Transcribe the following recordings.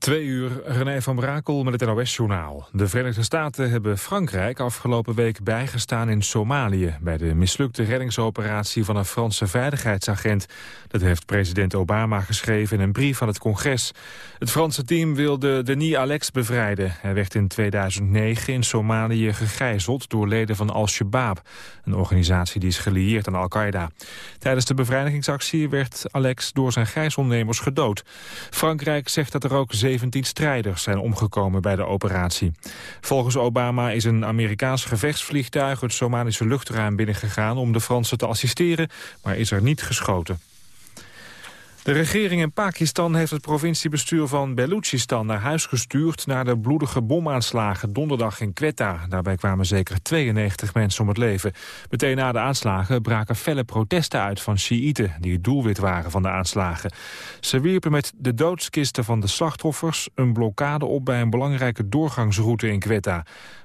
Twee uur, René van Brakel met het NOS-journaal. De Verenigde Staten hebben Frankrijk afgelopen week bijgestaan in Somalië... bij de mislukte reddingsoperatie van een Franse veiligheidsagent. Dat heeft president Obama geschreven in een brief aan het congres. Het Franse team wilde Denis Alex bevrijden. Hij werd in 2009 in Somalië gegijzeld door leden van Al-Shabaab... een organisatie die is gelieerd aan Al-Qaeda. Tijdens de bevrijdigingsactie werd Alex door zijn gijzelnemers gedood. Frankrijk zegt dat er ook 17 strijders zijn omgekomen bij de operatie. Volgens Obama is een Amerikaans gevechtsvliegtuig het Somalische luchtruim binnengegaan om de Fransen te assisteren, maar is er niet geschoten. De regering in Pakistan heeft het provinciebestuur van Balochistan naar huis gestuurd naar de bloedige bomaanslagen donderdag in Quetta. Daarbij kwamen zeker 92 mensen om het leven. Meteen na de aanslagen braken felle protesten uit van Sjiïten die het doelwit waren van de aanslagen. Ze wierpen met de doodskisten van de slachtoffers een blokkade op bij een belangrijke doorgangsroute in Quetta.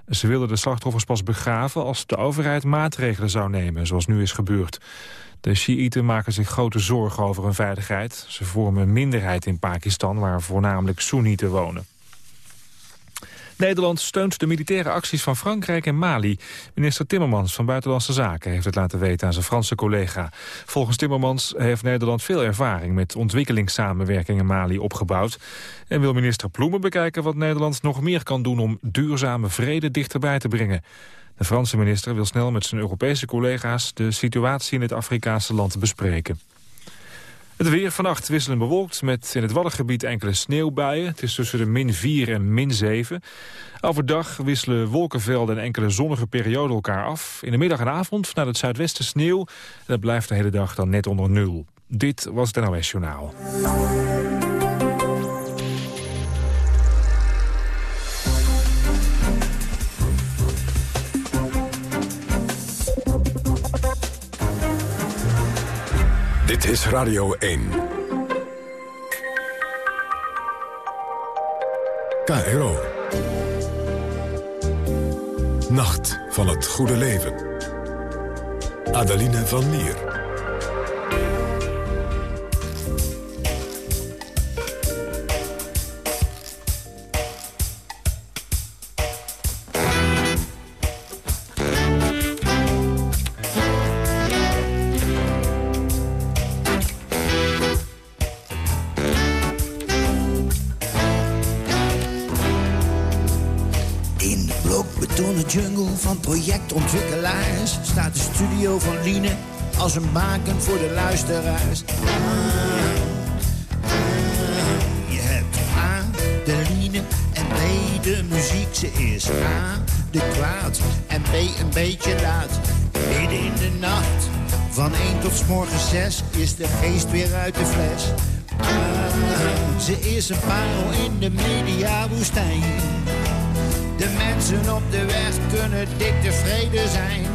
Ze wilden de slachtoffers pas begraven als de overheid maatregelen zou nemen, zoals nu is gebeurd. De Shiiten maken zich grote zorgen over hun veiligheid. Ze vormen een minderheid in Pakistan, waar voornamelijk Soenieten wonen. Nederland steunt de militaire acties van Frankrijk en Mali. Minister Timmermans van Buitenlandse Zaken heeft het laten weten aan zijn Franse collega. Volgens Timmermans heeft Nederland veel ervaring met ontwikkelingssamenwerking in Mali opgebouwd. En wil minister Ploemen bekijken wat Nederland nog meer kan doen om duurzame vrede dichterbij te brengen. De Franse minister wil snel met zijn Europese collega's de situatie in het Afrikaanse land bespreken. Het weer vannacht wisselend bewolkt met in het Waddengebied enkele sneeuwbuien. Het is tussen de min 4 en min 7. Overdag wisselen wolkenvelden en enkele zonnige perioden elkaar af. In de middag en avond naar het zuidwesten sneeuw. Dat blijft de hele dag dan net onder nul. Dit was het NOS Journaal. Dit is Radio 1. KRO. Nacht van het goede leven. Adeline van Lier. Van Liene als een baken voor de luisteraars. je hebt A, de Liene en B, de muziek. Ze is A, de kwaad en B, een beetje laat. Midden in de nacht, van 1 tot s morgens 6, is de geest weer uit de fles. ze is een parel in de mediawoestijn. De mensen op de weg kunnen dik tevreden zijn.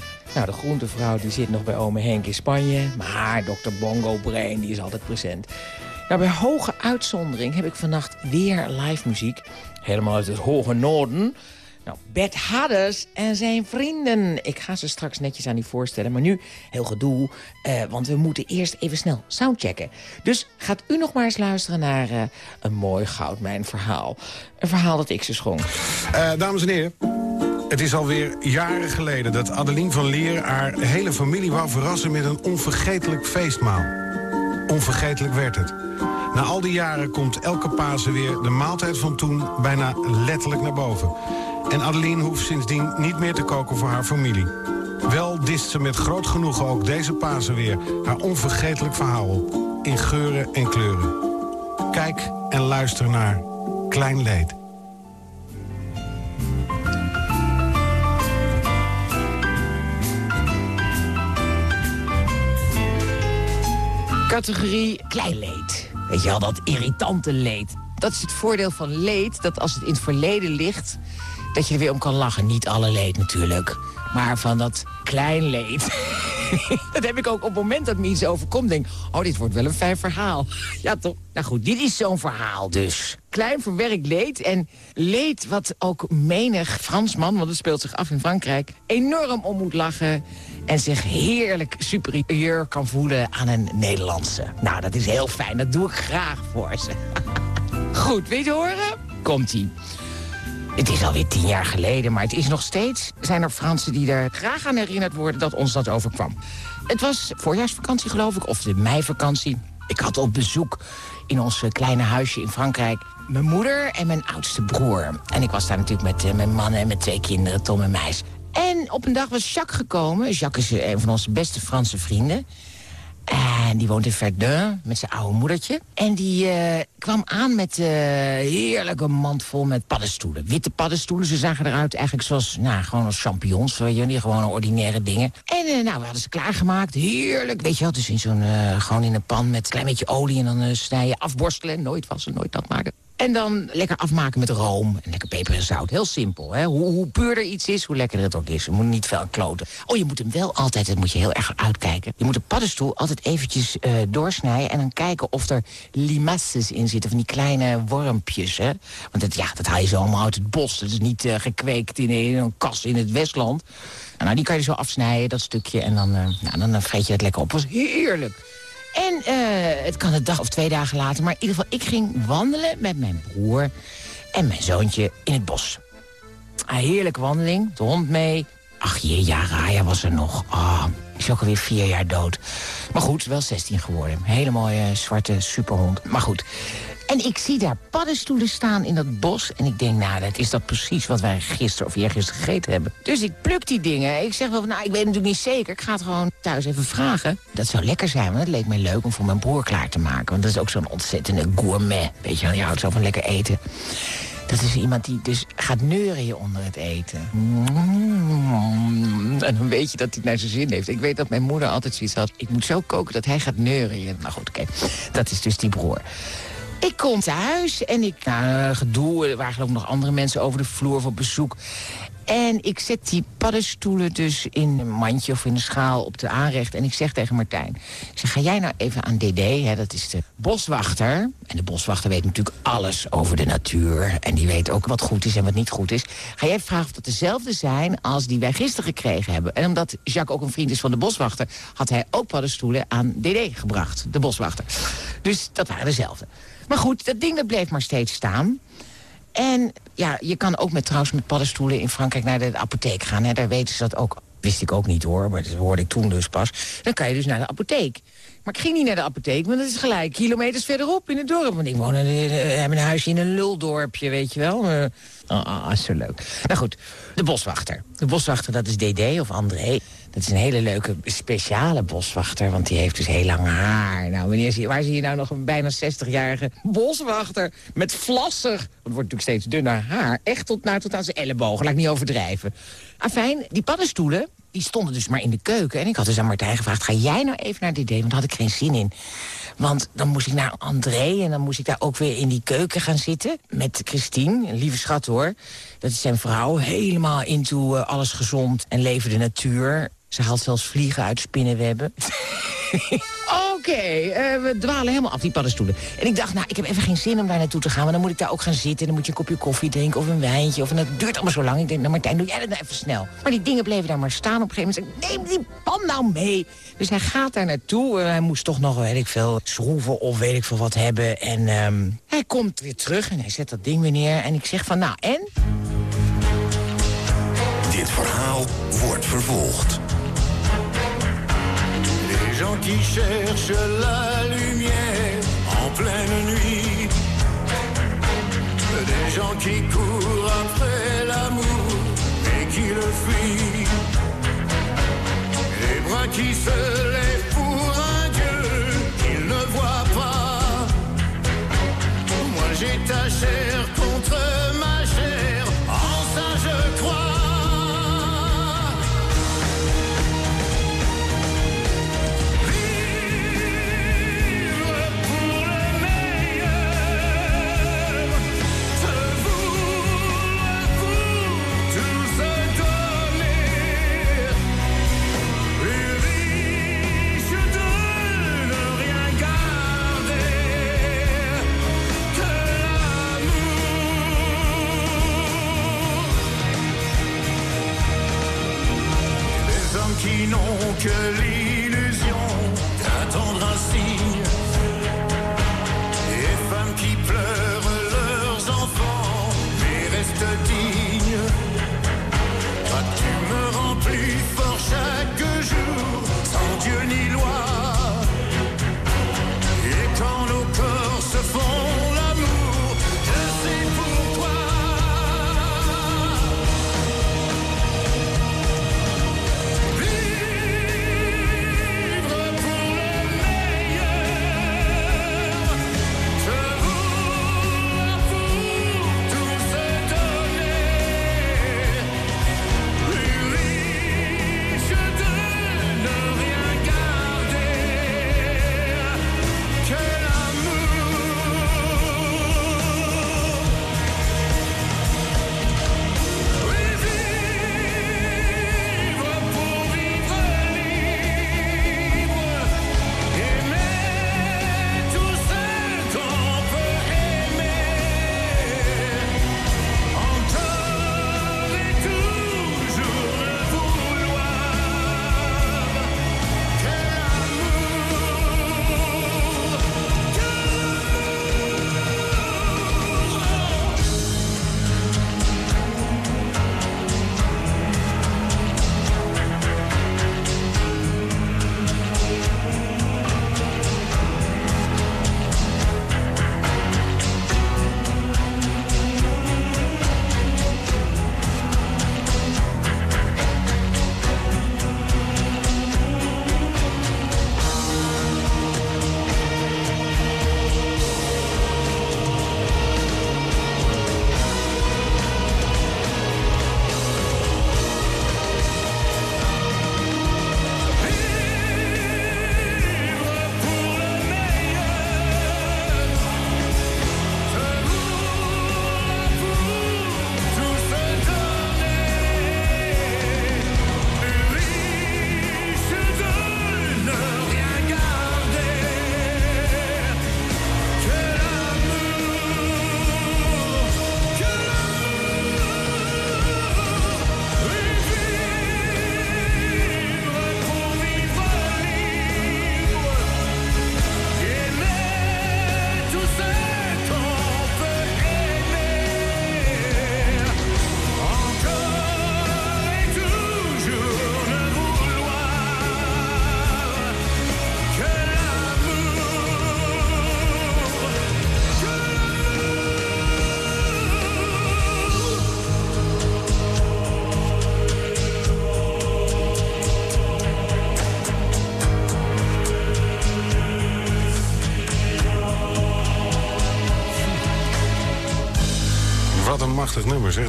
Nou, de groentevrouw die zit nog bij ome Henk in Spanje. Maar dokter Bongo Brain die is altijd present. Nou, bij hoge uitzondering heb ik vannacht weer live muziek. Helemaal uit het hoge noorden. Nou, Bert Hadders en zijn vrienden. Ik ga ze straks netjes aan u voorstellen. Maar nu heel gedoe, uh, want we moeten eerst even snel soundchecken. Dus gaat u nog maar eens luisteren naar uh, een mooi goudmijn verhaal. Een verhaal dat ik ze schonk. Uh, dames en heren. Het is alweer jaren geleden dat Adeline van Leer haar hele familie wou verrassen met een onvergetelijk feestmaal. Onvergetelijk werd het. Na al die jaren komt elke Pasen weer de maaltijd van toen bijna letterlijk naar boven. En Adeline hoeft sindsdien niet meer te koken voor haar familie. Wel dist ze met groot genoegen ook deze Pasen weer haar onvergetelijk verhaal op. In geuren en kleuren. Kijk en luister naar Klein Leed. Categorie klein leed. Weet je al, dat irritante leed. Dat is het voordeel van leed, dat als het in het verleden ligt... dat je er weer om kan lachen. Niet alle leed natuurlijk, maar van dat klein leed. dat heb ik ook op het moment dat me iets overkomt. Denk, oh, dit wordt wel een fijn verhaal. ja, toch? Nou goed, dit is zo'n verhaal dus. Klein verwerkt leed en leed wat ook menig Fransman... want het speelt zich af in Frankrijk... enorm om moet lachen en zich heerlijk superieur kan voelen aan een Nederlandse. Nou, dat is heel fijn. Dat doe ik graag voor ze. Goed, weet je horen? Komt-ie. Het is alweer tien jaar geleden, maar het is nog steeds... zijn er Fransen die er graag aan herinnerd worden dat ons dat overkwam. Het was voorjaarsvakantie, geloof ik, of de meivakantie. Ik had op bezoek in ons kleine huisje in Frankrijk... mijn moeder en mijn oudste broer. En ik was daar natuurlijk met uh, mijn man en met twee kinderen, Tom en Meis. En op een dag was Jacques gekomen. Jacques is een van onze beste Franse vrienden. En die woont in Verdun met zijn oude moedertje. En die uh, kwam aan met uh, heerlijke mand vol met paddenstoelen. Witte paddenstoelen. Ze zagen eruit eigenlijk zoals, nou, gewoon als champignons. Weet je, die gewoon ordinaire dingen. En nou, we hadden ze klaargemaakt. Heerlijk. Weet je wel, dus in zo'n, gewoon in een pan met een klein beetje olie. En dan snijden, afborstelen. Nooit wassen, nooit dat maken. En dan lekker afmaken met room en lekker peper en zout. Heel simpel. Hè? Hoe, hoe puurder iets is, hoe lekkerder het ook is. Je moet niet veel kloten. Oh, je moet hem wel altijd, dat moet je heel erg uitkijken. Je moet de paddenstoel altijd eventjes uh, doorsnijden... en dan kijken of er limaces in zitten. Van die kleine wormpjes. Hè? Want dat, ja, dat haal je zo allemaal uit het bos. Dat is niet uh, gekweekt in, in, een kas in het Westland. Nou, die kan je zo afsnijden, dat stukje. En dan, uh, nou, dan vreet je het lekker op. Dat was heerlijk. En uh, het kan een dag of twee dagen later. Maar in ieder geval, ik ging wandelen met mijn broer en mijn zoontje in het bos. Een heerlijke wandeling, de hond mee. Ach jee, ja, Raya was er nog. Ah, is ook alweer vier jaar dood. Maar goed, wel 16 geworden. Hele mooie zwarte superhond. Maar goed, en ik zie daar paddenstoelen staan in dat bos. En ik denk, nou, dat is dat precies wat wij gisteren of eergisteren gegeten hebben. Dus ik pluk die dingen. Ik zeg wel, nou, ik weet natuurlijk niet zeker. Ik ga het gewoon thuis even vragen. Dat zou lekker zijn, want het leek me leuk om voor mijn broer klaar te maken. Want dat is ook zo'n ontzettende gourmet. Weet je wel, je houdt zo van lekker eten. Dat is iemand die dus gaat neurien onder het eten. En dan weet je dat hij naar zijn zin heeft. Ik weet dat mijn moeder altijd zoiets had. Ik moet zo koken dat hij gaat neurien. Nou goed, oké. Dat is dus die broer. Ik kom thuis en ik, nou, gedoe, er waren ook nog andere mensen over de vloer voor bezoek. En ik zet die paddenstoelen dus in een mandje of in een schaal op de aanrecht. En ik zeg tegen Martijn, ik zeg, ga jij nou even aan DD, hè, dat is de boswachter. En de boswachter weet natuurlijk alles over de natuur. En die weet ook wat goed is en wat niet goed is. Ga jij vragen of dat dezelfde zijn als die wij gisteren gekregen hebben. En omdat Jacques ook een vriend is van de boswachter... had hij ook paddenstoelen aan DD gebracht, de boswachter. Dus dat waren dezelfde. Maar goed, dat ding dat bleef maar steeds staan. En ja, je kan ook met, trouwens met paddenstoelen in Frankrijk naar de apotheek gaan. Hè. Daar weten ze dat ook. Wist ik ook niet hoor, maar dat hoorde ik toen dus pas. Dan kan je dus naar de apotheek. Maar ik ging niet naar de apotheek, want dat is gelijk kilometers verderop in het dorp. Want ik woon in, uh, hebben een huisje in een luldorpje, weet je wel. Uh, oh, oh, zo leuk. Nou goed, de boswachter. De boswachter, dat is DD of André. Dat is een hele leuke speciale boswachter, want die heeft dus heel lang haar. Nou, wanneer zie, waar zie je nou nog een bijna 60-jarige boswachter met vlassig... het wordt natuurlijk steeds dunner haar, echt tot, nou, tot aan zijn ellebogen, laat ik niet overdrijven. Afijn, die paddenstoelen, die stonden dus maar in de keuken. En ik had dus aan Martijn gevraagd, ga jij nou even naar dit idee? Want daar had ik geen zin in. Want dan moest ik naar André en dan moest ik daar ook weer in die keuken gaan zitten. Met Christine, een lieve schat hoor. Dat is zijn vrouw, helemaal into uh, alles gezond en leven de natuur. Ze haalt zelfs vliegen uit spinnenwebben. Oké, okay, uh, we dwalen helemaal af, die paddenstoelen. En ik dacht, nou, ik heb even geen zin om daar naartoe te gaan... maar dan moet ik daar ook gaan zitten. Dan moet je een kopje koffie drinken of een wijntje. Of, en dat duurt allemaal zo lang. Ik denk, nou Martijn, doe jij dat nou even snel. Maar die dingen bleven daar maar staan. Op een gegeven moment zei ik, neem die pan nou mee. Dus hij gaat daar naartoe. Uh, hij moest toch nog, weet ik veel, schroeven of weet ik veel wat hebben. En um, hij komt weer terug en hij zet dat ding weer neer. En ik zeg van, nou, en? Dit verhaal wordt vervolgd. Qui cherchent la lumière en pleine nuit. Des gens qui courent après l'amour et qui le fuient. Les bras qui se lèvent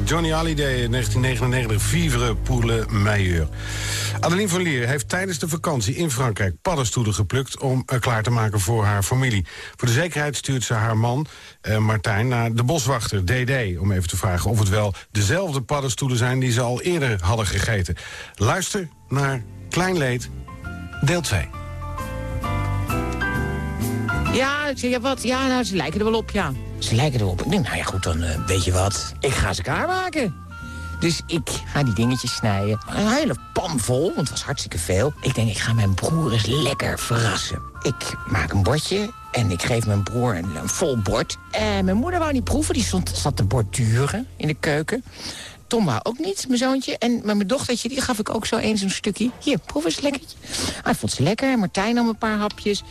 Johnny Hallyday in 1999, Vivre pour le meilleur. Adeline van Leer heeft tijdens de vakantie in Frankrijk paddenstoelen geplukt... om eh, klaar te maken voor haar familie. Voor de zekerheid stuurt ze haar man, eh, Martijn, naar de boswachter, DD... om even te vragen of het wel dezelfde paddenstoelen zijn... die ze al eerder hadden gegeten. Luister naar Klein Leed, deel 2. Ja, ik zeg, ja, wat? Ja, nou, ze lijken er wel op, ja. Ze lijken erop. Ik denk, nou ja, goed, dan eh, weet je wat. Ik ga ze klaarmaken. Dus ik ga die dingetjes snijden. Een hele pan vol, want het was hartstikke veel. Ik denk, ik ga mijn broer eens lekker verrassen. Ik maak een bordje en ik geef mijn broer een, een vol bord. En mijn moeder wou niet proeven, die stond, zat te borduren in de keuken. Tom wou ook niet, mijn zoontje. En maar mijn dochtertje, die gaf ik ook zo eens een stukje. Hier, proef eens lekker. Hij vond ze lekker. Martijn nam een paar hapjes.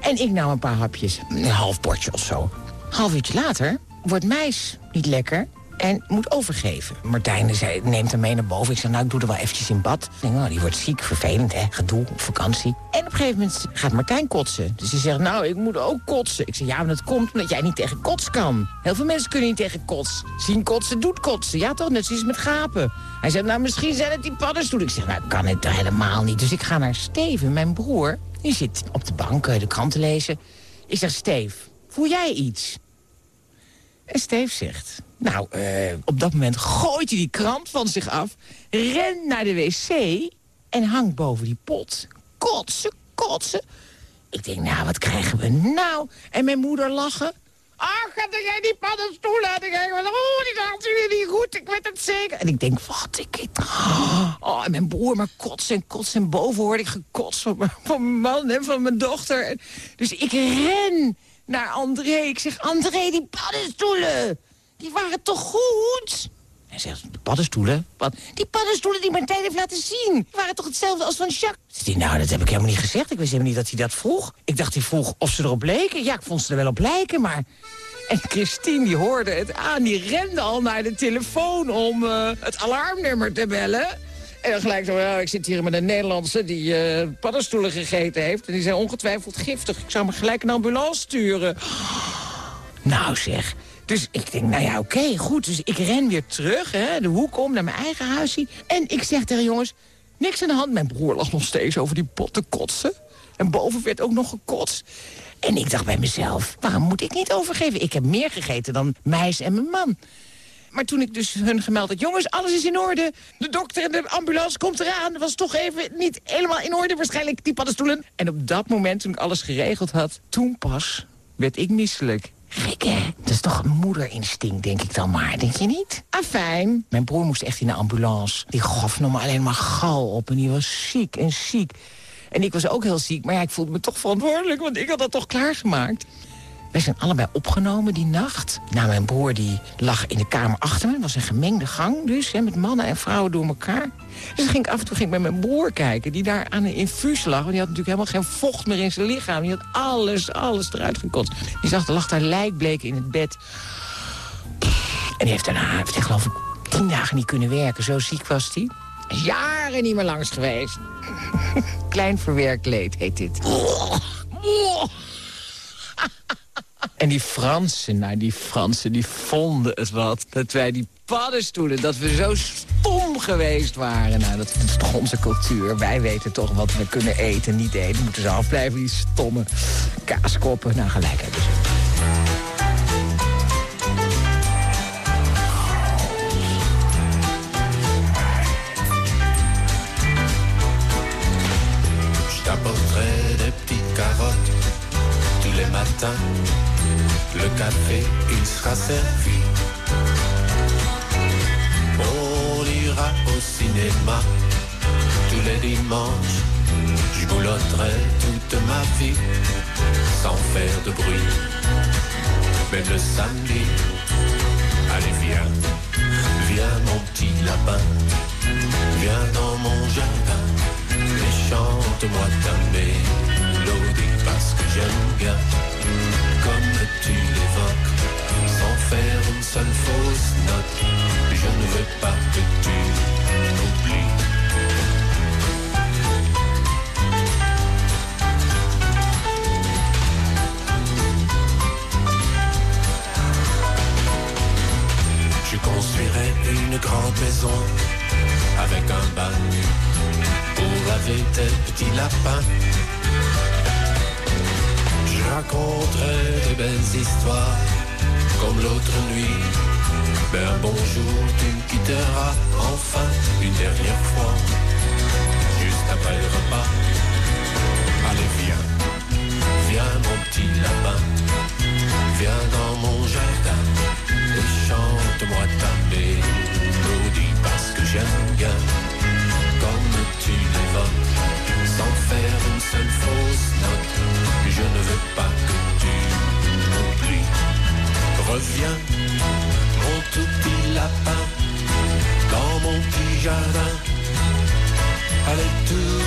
En ik nam een paar hapjes. Een half bordje of zo. Half uurtje later wordt Meis niet lekker en moet overgeven. Martijn zei, neemt hem mee naar boven. Ik zei, nou, ik doe er wel eventjes in bad. Denk, oh, die wordt ziek, vervelend, hè, gedoe, op vakantie. En op een gegeven moment gaat Martijn kotsen. Dus hij zegt, nou, ik moet ook kotsen. Ik zeg, ja, maar dat komt omdat jij niet tegen kots kan. Heel veel mensen kunnen niet tegen kots. Zien kotsen, doet kotsen. Ja, toch, net zoals met gapen. Hij zegt, nou, misschien zijn het die paddenstoelen. Ik zeg, nou, kan het helemaal niet. Dus ik ga naar Steven, mijn broer. Die zit op de bank eh, de krant lezen. Ik zeg, Steve, voel jij iets? En Steve zegt... Nou, eh, op dat moment gooit hij die krant van zich af... rent naar de wc en hangt boven die pot. Kotsen, kotsen. Ik denk, nou, wat krijgen we nou? En mijn moeder lachen. Ach, had jij die paddenstoelen? En ik denk, oh, die gaat jullie niet goed. Ik werd het zeker. En ik denk, wat? Ik, oh, en mijn broer maar kotsen en kotsen. En boven hoorde ik gekots van mijn, man en van mijn dochter. Dus ik ren naar André. Ik zeg, André, die paddenstoelen, die waren toch goed? Hij zegt, de paddenstoelen? Wat? Die paddenstoelen die Martijn heeft laten zien. Die waren toch hetzelfde als van Jacques? Hij, nou, dat heb ik helemaal niet gezegd. Ik wist helemaal niet dat hij dat vroeg. Ik dacht, hij vroeg of ze erop leken. Ja, ik vond ze er wel op lijken, maar... En Christine, die hoorde het aan. Die rende al naar de telefoon om eh, het alarmnummer te bellen. En dan gelijk ja, ik zit hier met een Nederlandse die eh, paddenstoelen gegeten heeft. En die zijn ongetwijfeld giftig. Ik zou maar gelijk een ambulance sturen. Nou zeg. Dus ik denk, nou ja, oké, goed. Dus ik ren weer terug, hè, de hoek om, naar mijn eigen huisje. En ik zeg tegen jongens, niks aan de hand. Mijn broer lag nog steeds over die pot te kotsen. En boven werd ook nog gekotst. En ik dacht bij mezelf, waarom moet ik niet overgeven? Ik heb meer gegeten dan meis en mijn man. Maar toen ik dus hun gemeld had... jongens, alles is in orde. De dokter en de ambulance komt eraan. was toch even niet helemaal in orde, waarschijnlijk die paddenstoelen. En op dat moment, toen ik alles geregeld had... toen pas werd ik misselijk. Gek, hè? Dat is toch een moederinstinct, denk ik dan maar. Denk je niet? Afijn. Mijn broer moest echt in de ambulance. Die gaf nog maar alleen maar gal op. En die was ziek en ziek. En ik was ook heel ziek. Maar ja, ik voelde me toch verantwoordelijk. Want ik had dat toch klaargemaakt. Wij zijn allebei opgenomen die nacht. Nou, mijn broer die lag in de kamer achter me. Het was een gemengde gang dus, hè, met mannen en vrouwen door elkaar. Dus ging af en toe ging ik met mijn broer kijken... die daar aan een infuus lag. Want die had natuurlijk helemaal geen vocht meer in zijn lichaam. Die had alles, alles eruit gekotst. Die zag, er lag daar lijkbleek in het bed. En die heeft daarna, heeft hij geloof ik, tien dagen niet kunnen werken. Zo ziek was hij. Jaren niet meer langs geweest. Klein verwerkt leed heet dit. En die Fransen, nou die Fransen, die vonden het wat. Dat wij die paddenstoelen, dat we zo stom geweest waren. Nou, dat is toch onze cultuur. Wij weten toch wat we kunnen eten en niet eten. Moeten ze afblijven, die stomme kaaskoppen. Nou, gelijk hebben ze. Il sera servi. On ira au cinéma tous les dimanches. Je boulotterai toute ma vie sans faire de bruit. Même le samedi, allez viens, viens mon petit lapin, viens dans mon jardin et chante-moi ta parce que j'aime bien comme tu l'évoques sans faire une seule fausse note. Je ne veux pas que tu m'oublies. Je construirai une grande maison avec un bain pour laver tes petits lapins. Je raconterai des belles histoires comme l'autre nuit. Un bonjour, tu me quitteras enfin une dernière fois, juste après le repas. Allez, viens, viens mon petit lapin, viens dans mon jardin et chante-moi ta mélodie parce que j'aime bien comme tu l'évoques sans Reviens, mon tout petit lapin, dans mon petit jardin. Allez tout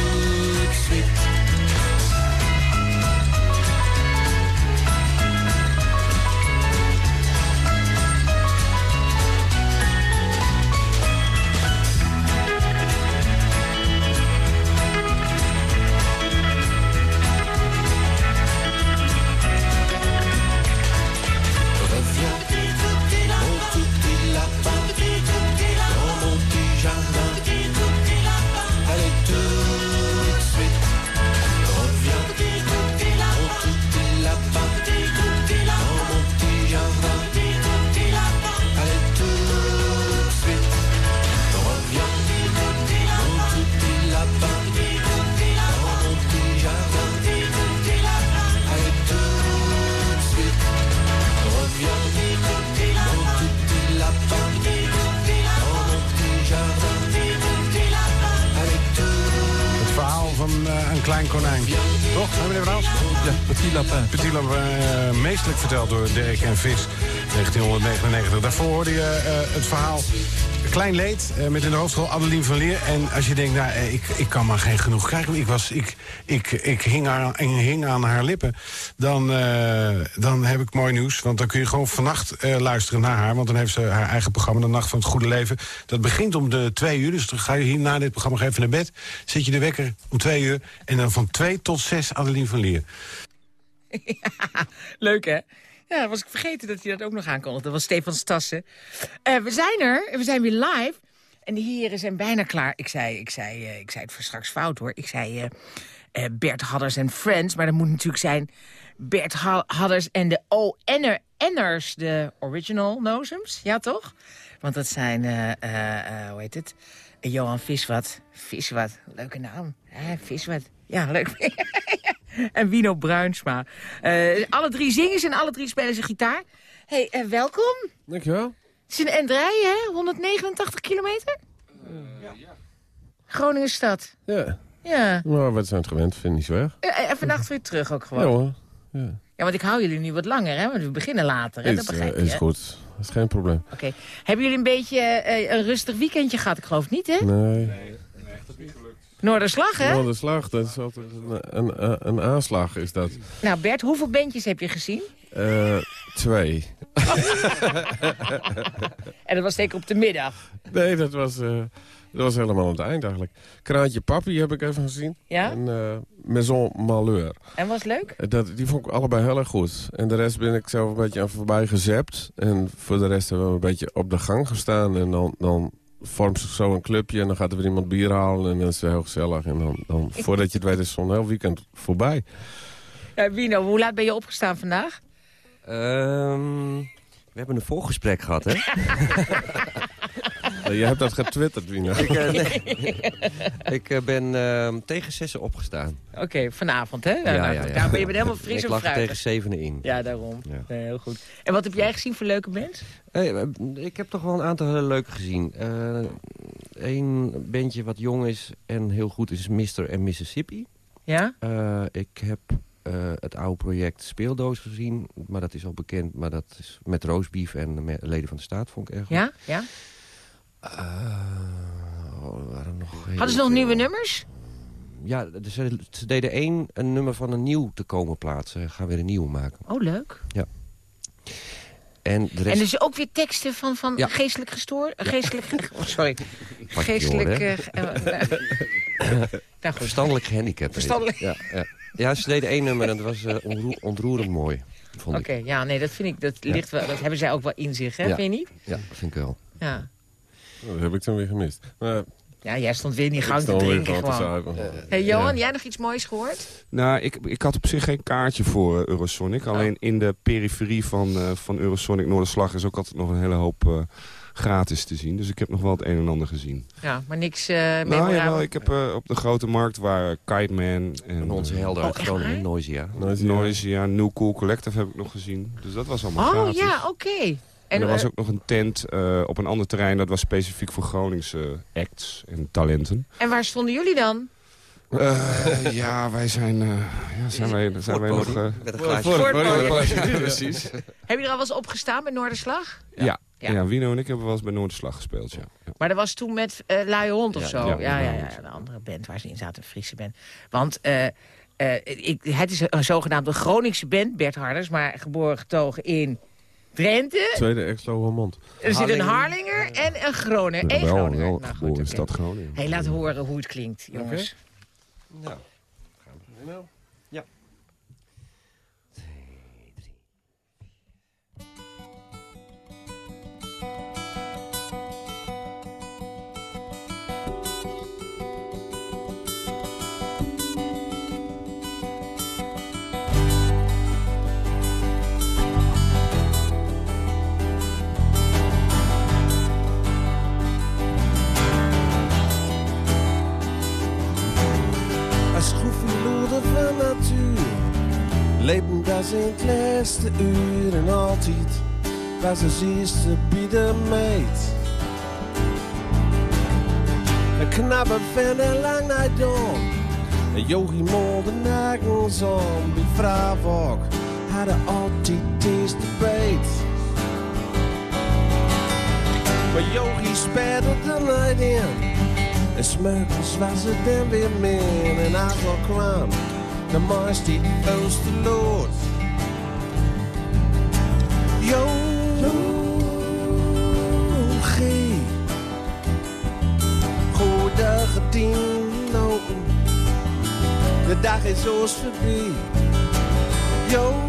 klein konijn. Toch? Zijn we er vanaf? Ja, Petit Lapin. Petit Lapin, uh, meestelijk verteld door Dirk en Vis, 1999. Daarvoor hoorde je uh, het verhaal Klein Leed uh, met in de hoofdrol Adeline van Leer. En als je denkt, nou, ik, ik kan maar geen genoeg krijgen. Ik, was, ik, ik, ik hing, aan, hing aan haar lippen. Dan, dan heb ik mooi nieuws. Want dan kun je gewoon vannacht luisteren naar haar. Want dan heeft ze haar eigen programma, De Nacht van het Goede Leven. Dat begint om de twee uur. Dus dan ga je hier na dit programma even naar bed. Zet je de wekker om twee uur. En dan van twee tot zes Adeline van Leer. Leuk hè? Ja, was ik vergeten dat hij dat ook nog aankondigde. Dat was Stefan Stassen. Uh, we zijn er, we zijn weer live. En de heren zijn bijna klaar. Ik zei, ik zei, uh, ik zei het voor straks fout hoor. Ik zei uh, Bert Hadders en Friends. Maar dat moet natuurlijk zijn Bert ha Hadders en de O-Enners. De original Nozems. Ja toch? Want dat zijn, hoe heet het? Johan Viswat. Viswat, leuke naam. Viswat. Ja, leuk. en Wino Bruinsma. Uh, alle drie zingen ze en alle drie spelen ze gitaar. hey, uh, welkom. Dankjewel. Het is een endrij, hè? 189 kilometer? Uh, ja. Groningen stad. Ja. Ja. Nou, we zijn het gewend, vind ik niet zo erg. en vannacht weer terug ook gewoon. Ja hoor. Ja. ja, want ik hou jullie nu wat langer, hè? Want we beginnen later, hè? Is, dat begrijp je, Is goed. Dat is geen probleem. Oké. Okay. Hebben jullie een beetje een rustig weekendje gehad? Ik geloof niet, hè? Nee. nee. Noorderslag, hè? Noorderslag, dat is altijd een, een, een, aanslag, is dat. Nou, Bert, hoeveel bandjes heb je gezien? Uh, twee. en dat was zeker op de middag? Nee, dat was, uh, dat was helemaal aan het eind eigenlijk. Kraantje Papi heb ik even gezien. Ja? En uh, Maison Malheur. En was leuk? Dat, die vond ik allebei heel erg goed. En de rest ben ik zelf een beetje aan voorbij gezept. En voor de rest hebben we een beetje op de gang gestaan. En dan... dan vormt zich zo een clubje en dan gaat er weer iemand bier halen en dan is het heel gezellig. En dan, dan voordat je het weet is zo'n heel weekend voorbij. Ja, Wino, hoe laat ben je opgestaan vandaag? Um, we hebben een voorgesprek gehad, hè? je hebt dat getwitterd, Wino. Ik, uh, nee. ik uh, ben uh, tegen zessen opgestaan. Oké, okay, vanavond, hè? Ja, ja, ja. ja. ben je bent helemaal fris ik en lag fruitig. tegen zevenen in. Ja, daarom. Ja. Nee, heel goed. En wat heb jij gezien voor leuke bands? Hey, ik heb toch wel een aantal hele leuke gezien. Eén bandje wat jong is en heel goed is Mr. en Mississippi. Ja? ik heb uh, het oude project Speeldoos gezien. Maar dat is al bekend. Maar dat is met roastbeef en met leden van de staat vond ik erg goed. Ja? ja? Oh, waren nog Hadden ze nog veel. nieuwe nummers? Ja, ze, ze, deden één een nummer van een nieuw te komen plaatsen. Gaan weer een nieuw maken. Oh, leuk. Ja. En, de rest... en dus ook weer teksten van, van ja. geestelijk gestoord? Ja. Geestelijk... Oh, sorry. Geestelijk... uh, nou, Verstandelijk gehandicapt. Verstandelijk. Ja, ja. ja, ze deden één nummer en dat was uh, onroer, ontroerend mooi. Oké, okay, ja, nee, dat vind ik, dat, ligt wel, dat hebben zij ook wel in zich, hè, vind je niet? Ja, dat vind ik wel. Ja. Oh, dat heb ik dan weer gemist. Ja, jij stond weer in die gang te drinken gewoon. Uh, hey, Johan, ja. jij nog iets moois gehoord? Nou, ik, ik had op zich geen kaartje voor uh, Eurosonic. Alleen oh. in de periferie van, uh, van Eurosonic Noorderslag is ook altijd nog een hele hoop uh, gratis te zien. Dus ik heb nog wel het een en ander gezien. Ja, maar niks uh, Nou ja, ik heb op de grote markt waar Kite Man en... en onze helden uit oh, Groningen, Noisia. Noisia. Noisia, New Cool Collective heb ik nog gezien. Dus dat was allemaal oh, gratis. Oh ja, oké. Okay. En er was ook nog een tent uh, op een ander terrein... dat was specifiek voor Groningse acts en talenten. En waar stonden jullie dan? Uh, ja, wij zijn, uh, ja, zijn, wij, zijn wij nog... Uh, Met een glaasje. Precies. Heb je er al wel eens opgestaan bij Noorderslag? Ja. Ja. ja. ja, Wino en ik hebben wel eens bij Noorderslag gespeeld, ja. ja. Maar dat was toen met uh, Luie Hond of ja, zo? Ja, ja, ja, ja, een andere band waar ze in zaten, een Friese band. Want uh, uh, ik, het is een zogenaamde Groningse band, Bert Harders... maar geboren getogen in... Drenthe. Tweede ex-Mond. Er zit een Harlinger en een Groninger. Eén wel, Groninger. wel nou, stad Groningen. Hey, laat horen hoe het klinkt, jongens. Okay. Nou, gaan we nou. Leven das in het laatste uur altijd was ze eerste bij de meid. Een knappe vent en lang naar dom, En Yogi molde nergens om. Die vrouw ook hadden altijd deze beet. Maar Yogi sperde de night in. En smurkels was het dan weer min. En als al kwam, de meest die ooste lood. Yogi. Goedag tien open. De dag is ons voorbij. Yogi.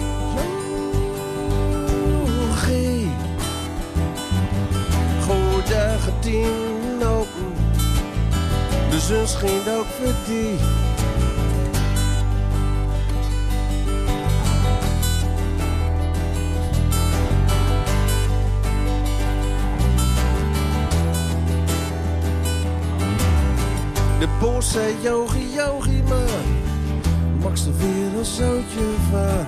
Goedag tien open. De zon schijnt ook voor. De boos zei yogi, yogi man. Max de weer een zootje van.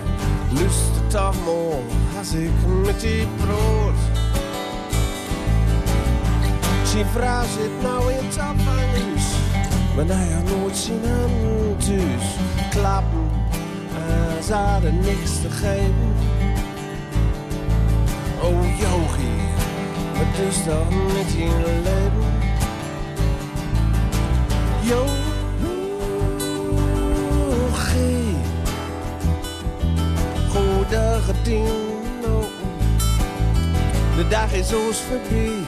Lust dag mooi, als ik met die brood. Zijn vrouw zit nou in het afhanghuis. Maar hij had nooit zien hem thuis. Klappen, en ze hadden niks te geven. Oh yogi, wat is dat met je leven? Yogi, goedag tien De dag is ons voorbij.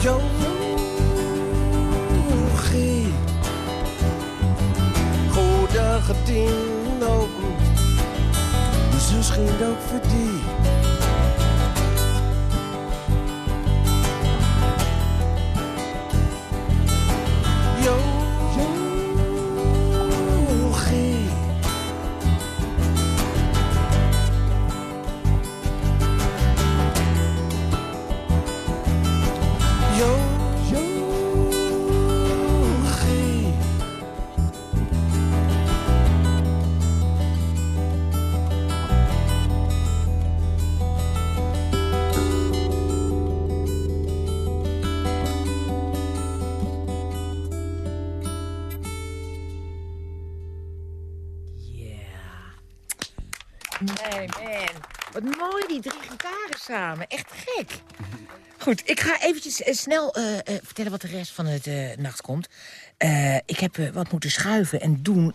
Yogi, goedag tien De zon schijnt ook voor. Goed, ik ga eventjes eh, snel eh, eh, vertellen wat de rest van eh, nacht komt. Ik heb wat moeten schuiven en doen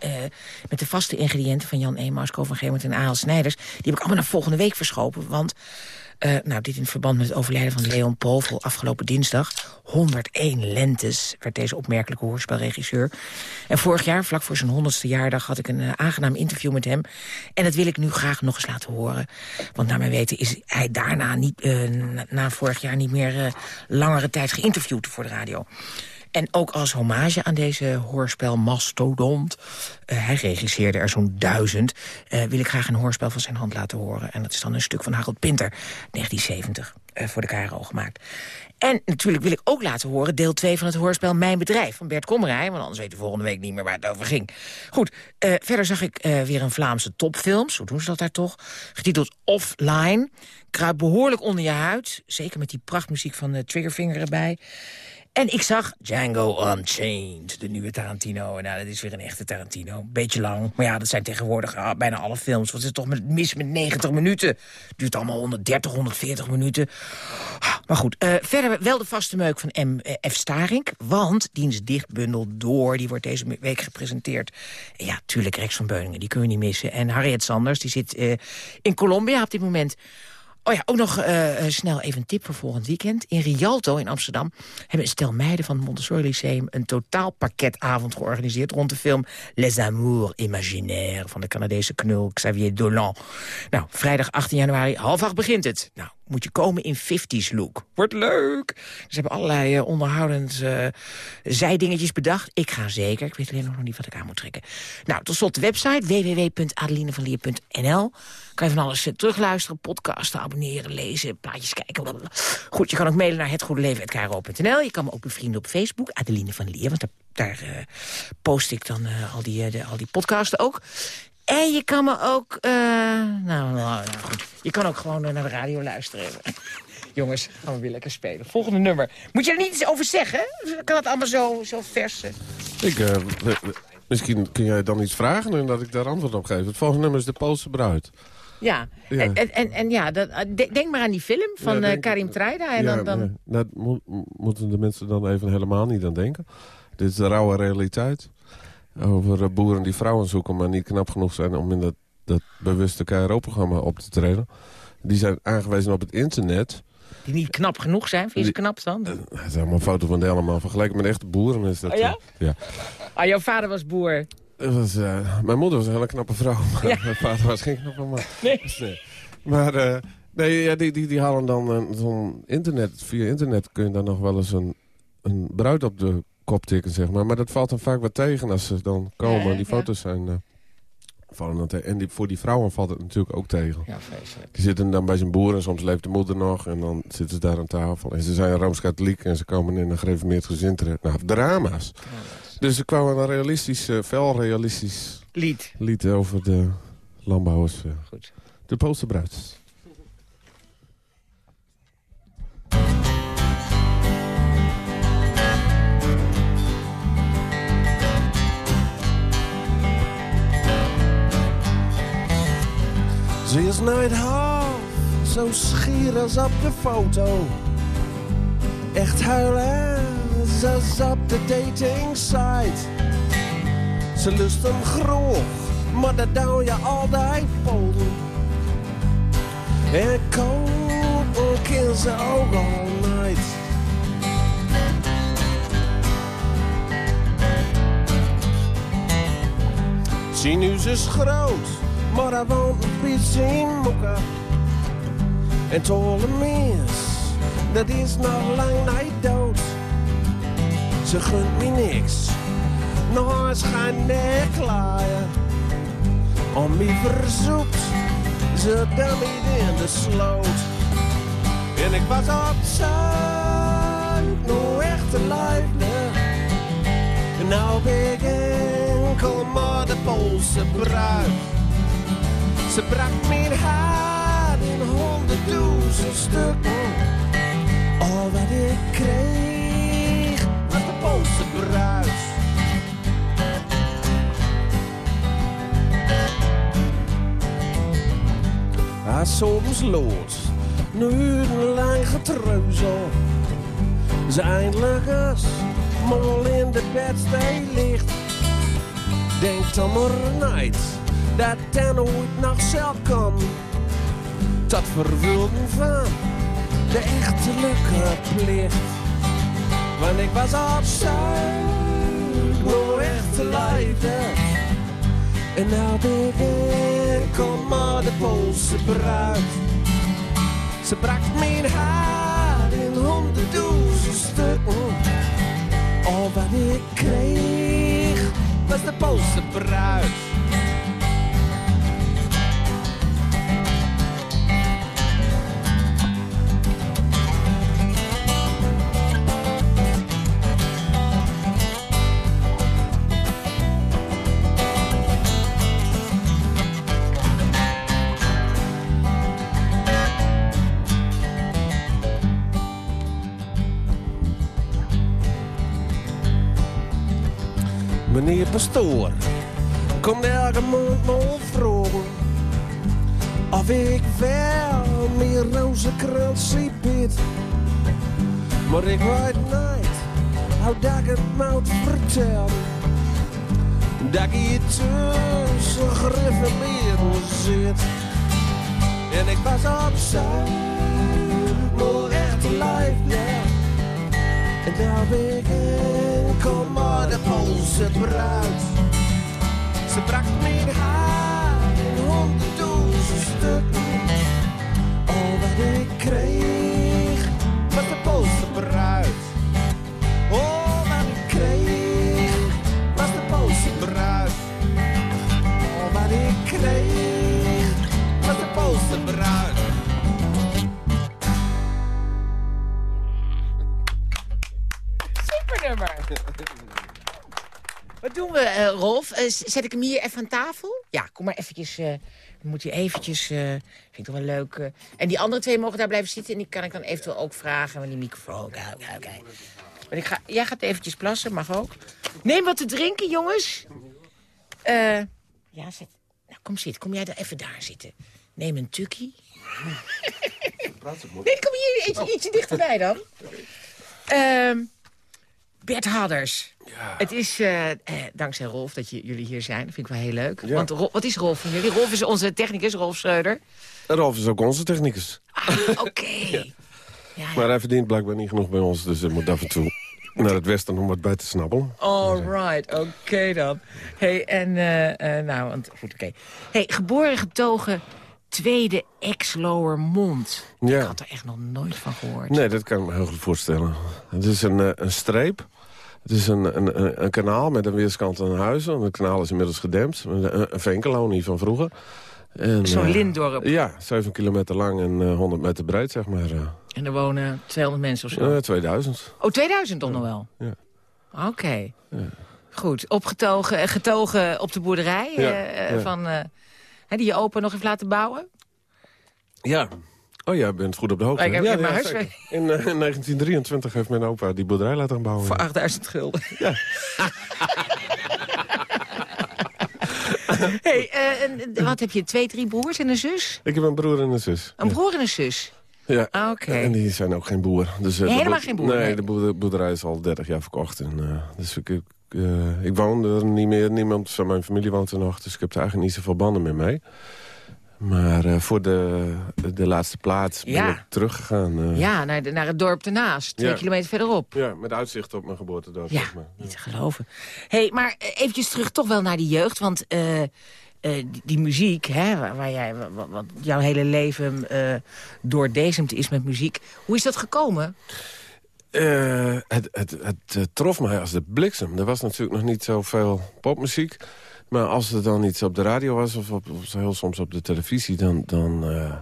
met de vaste ingrediënten... van Jan Emaus, van Gemert en A.L. Snijders. Die heb ik allemaal naar volgende week verschoven, want... eh, nou, dit in verband met het overlijden van Leon Povel afgelopen dinsdag. 101 lentes werd deze opmerkelijke hoorspelregisseur. En vorig jaar, vlak voor zijn 100ste jaardag, had ik een eh, aangenaam interview met hem. En dat wil ik nu graag nog eens laten horen. Want naar mijn weten is hij daarna, niet, eh, na, na vorig jaar, niet meer langere tijd geïnterviewd voor de radio. En ook als hommage aan deze hoorspel Mastodont... eh, hij regisseerde er zo'n duizend... eh, wil ik graag een hoorspel van zijn hand laten horen. En dat is dan een stuk van Harold Pinter, 1970, eh, voor de KRO gemaakt. En natuurlijk wil ik ook laten horen deel 2 van het hoorspel Mijn Bedrijf... van Bert Kommerij, want anders weet u volgende week niet meer waar het over ging. Goed, verder zag ik weer een Vlaamse topfilm, zo doen ze dat daar toch... getiteld Offline, kruipt behoorlijk onder je huid... zeker met die prachtmuziek van uh, Triggerfinger erbij... En ik zag Django Unchained, de nieuwe Tarantino. Nou, dat is weer een echte Tarantino. Beetje lang, maar ja, dat zijn tegenwoordig ah, bijna alle films. Wat is toch met, mis met 90 minuten? Duurt allemaal 130, 140 minuten. Ah, Maar goed, eh, verder wel de vaste meuk van M. eh, F. Starink. Want diens dichtbundel Door, die wordt deze week gepresenteerd. En ja, tuurlijk, Rex van Beuningen, die kun je niet missen. En Harriet Sanders, die zit eh, in Colombia op dit moment... Oh ja, ook nog eh, eh, snel even een tip voor volgend weekend. In Rialto in Amsterdam hebben stel meiden van het Montessori Lyceum... een totaalpakketavond georganiseerd rond de film Les Amours Imaginaires... van de Canadese knul Xavier Dolan. Nou, vrijdag 18 januari, half acht begint het. Nou, moet je komen in 50s look. Wordt leuk. Ze hebben allerlei eh, onderhoudend eh, zijdingetjes bedacht. Ik ga zeker. Ik weet alleen nog niet wat ik aan moet trekken. Nou, tot slot de website www.adelinevanlier.nl. Kan je van alles eh, terugluisteren, podcasten, abonneren, lezen, plaatjes kijken. Goed, je kan ook mailen naar hetgoedeleven.kro.nl. Je kan me ook bevrienden op Facebook, Adeline van Lier. Want daar, daar post ik dan al, die, al die podcasten ook. En je kan me ook... eh, nou, nou, nou, goed. Je kan ook gewoon naar de radio luisteren. Jongens, gaan we weer lekker spelen. Volgende nummer. Moet je er niet iets over zeggen? Kan het allemaal zo, zo vers? Ik, eh, Misschien kun jij dan iets vragen en dat ik daar antwoord op geef. Het volgende nummer is De Poolse Bruid. Ja, Ja. En, en, en, ja, dat, eh, de- denk maar aan die film van Ja, denk- Karim Treida. En ja, dan, dan, nou, mo- mo- moeten de mensen dan even helemaal niet aan denken. Dit is de rauwe realiteit. Over eh, boeren die vrouwen zoeken, maar niet knap genoeg zijn... om in dat, dat bewuste KRO-programma op te treden. Die zijn aangewezen op het internet. die niet knap genoeg zijn. Vind je ze knap dan? Het is allemaal een foto van helemaal vergeleken met echte boeren. Is dat, Oh ja? eh, ja. Ah, jouw vader was boer. Was, eh, mijn moeder was een hele knappe vrouw, maar Ja. mijn vader was geen knappe man. Nee. Nee. Maar nee, ja, die, die, die halen dan zo'n internet. Via internet kun je dan nog wel eens een, een bruid op de kop tikken, zeg maar. Maar dat valt dan vaak wat tegen als ze dan komen. Ja, die ja. foto's zijn... eh, vallen dan tegen. En die, voor die vrouwen valt het natuurlijk ook tegen. Ja, vreselijk. Die zitten dan bij zijn boer en soms leeft de moeder nog. En dan zitten ze daar aan tafel. En ze zijn Rooms-Katholiek en ze komen in een gereformeerd gezin terecht. Nou, drama's. Dus er kwam een realistisch, uh, fel realistisch Lied. lied over de landbouwers. eh, Goed. de Poolse. Ze is nooit half zo schier als op de foto. Echt huilen als op de dating site. Ze lust hem grof, maar dat doe je altijd polder. En kopen kan ze ook al night. Is groot, maar woont een beetje in Mokka. En Tolemeers, dat is nog lang niet dood. Ze gunt me niks, nog eens gaan neerklaaien. Om me verzoekt, ze niet in de sloot. En ik was op zoek, nog echte liefde. En nou ben ik enkel maar de Poolse bruid. Ze brak mijn haar in honderdduizend stukken. Al wat ik kreeg was de Poolse bruid. Hij soms lood, nu urenlang getreuzel. Ze eindelijk eens mal in de bedstee ligt. Denkt maar night dat dan ooit nog zelf kan. Tot vervulden van de echtelijke plicht. Want ik was op zoek naar echte liefde. En nou ben ik enkel maar de Poolse bruid. Ze brak mijn haar in honderdduizend stukken. Al wat ik kreeg was de Poolse bruid. Pastoor, komt elke maand nog vragen of ik wel meer rozenkrans bid. Maar ik weet niet hoe dat ik het moet vertellen. Dat ik hier tussen gereformeerden zit. En ik was op zoek naar echte liefde. En daar ben ik enkel maar de Poolse bruid. Ze brak mijn haar in honderdduizend stukken. Al wat ik kreeg was de Poolse bruid. Oh, wat ik kreeg was de Poolse bruid. Oh, wat ik kreeg Eh, Rolf? Eh, zet ik hem hier even aan tafel? Ja, kom maar eventjes. eh, dan moet hij eventjes... vind ik toch wel leuk. En die andere twee mogen daar blijven zitten. En die kan ik dan eventueel ook vragen. Met die microfoon. Oké, oké, oké. Maar ik ga, jij gaat eventjes plassen, mag ook. Neem wat te drinken, jongens. Eh, ja, zit. Nou, kom zitten. Kom jij er even daar zitten. Neem een tukkie. Nee, kom hier ietsje, ietsje dichterbij dan. Ehm, Bert Hadders. Het is eh, eh, dankzij Rolf dat je, jullie hier zijn. Dat vind ik wel heel leuk. Ja. Want wat is Rolf van jullie? Rolf is onze technicus, Rolf Schreuder. En Rolf is ook onze technicus. Ah, Oké. Ja, ja. Maar hij verdient blijkbaar niet genoeg bij ons, dus hij moet af en toe naar het westen om wat bij te snabbelen. All right, oké dan. Hey, en eh, eh, nou, want, goed, oké. Hey, geboren getogen tweede ex-lower mond. Ja. Ik had er echt nog nooit van gehoord. Nee, dat kan ik me heel goed voorstellen. Het is een, een streep. Het is een, een, een, kanaal met een weerskant aan huizen. Het kanaal is inmiddels gedempt. Een, een veenkolonie van vroeger. En, Zo'n eh, lindorp. Ja, 7 kilometer lang en eh, 100 meter breed, zeg maar. eh. En er wonen 200 mensen of zo. Eh, 2000. oh, 2000 toch nog wel? Ja. Oké. Goed, opgetogen eh, getogen op de boerderij. Ja, eh, eh, ja. van, eh, die je opa nog heeft laten bouwen. Ja. Oh, jij bent goed op de hoogte. Ik heb- ja, mijn huis in, eh, in 1923 heeft mijn opa die boerderij laten bouwen. Voor 8000 gulden. Ja. hey, eh, en wat heb je? Twee, drie broers en een zus? Ik heb een broer en een zus. Een broer en een zus? Ja. Ah, oké. En die zijn ook geen boer. Dus, eh, Helemaal geen boer, Nee, de boerder- boerderij is al 30 jaar verkocht. En, eh, dus ik, ik, eh, ik woon er niet meer. Niemand van mijn familie woont er nog. Dus ik heb er eigenlijk niet zoveel banden meer mee. Maar eh, voor de, de laatste plaats ben Ja. ik teruggegaan. eh, Ja, naar, de, naar het dorp ernaast. Twee Ja. kilometer verderop. ja, met uitzicht op mijn geboortedorp. Ja, zeg maar. niet te geloven. hey, maar eh, eventjes terug toch wel naar die jeugd. Want die, die muziek, hè, waar, waar jij, wat, wat jouw hele leven doordezemd is met muziek. Hoe is dat gekomen? Het, het, het trof mij als de bliksem. Er was natuurlijk nog niet zoveel popmuziek. Maar als er dan iets op de radio was of, op, of heel soms op de televisie... dan, dan eh,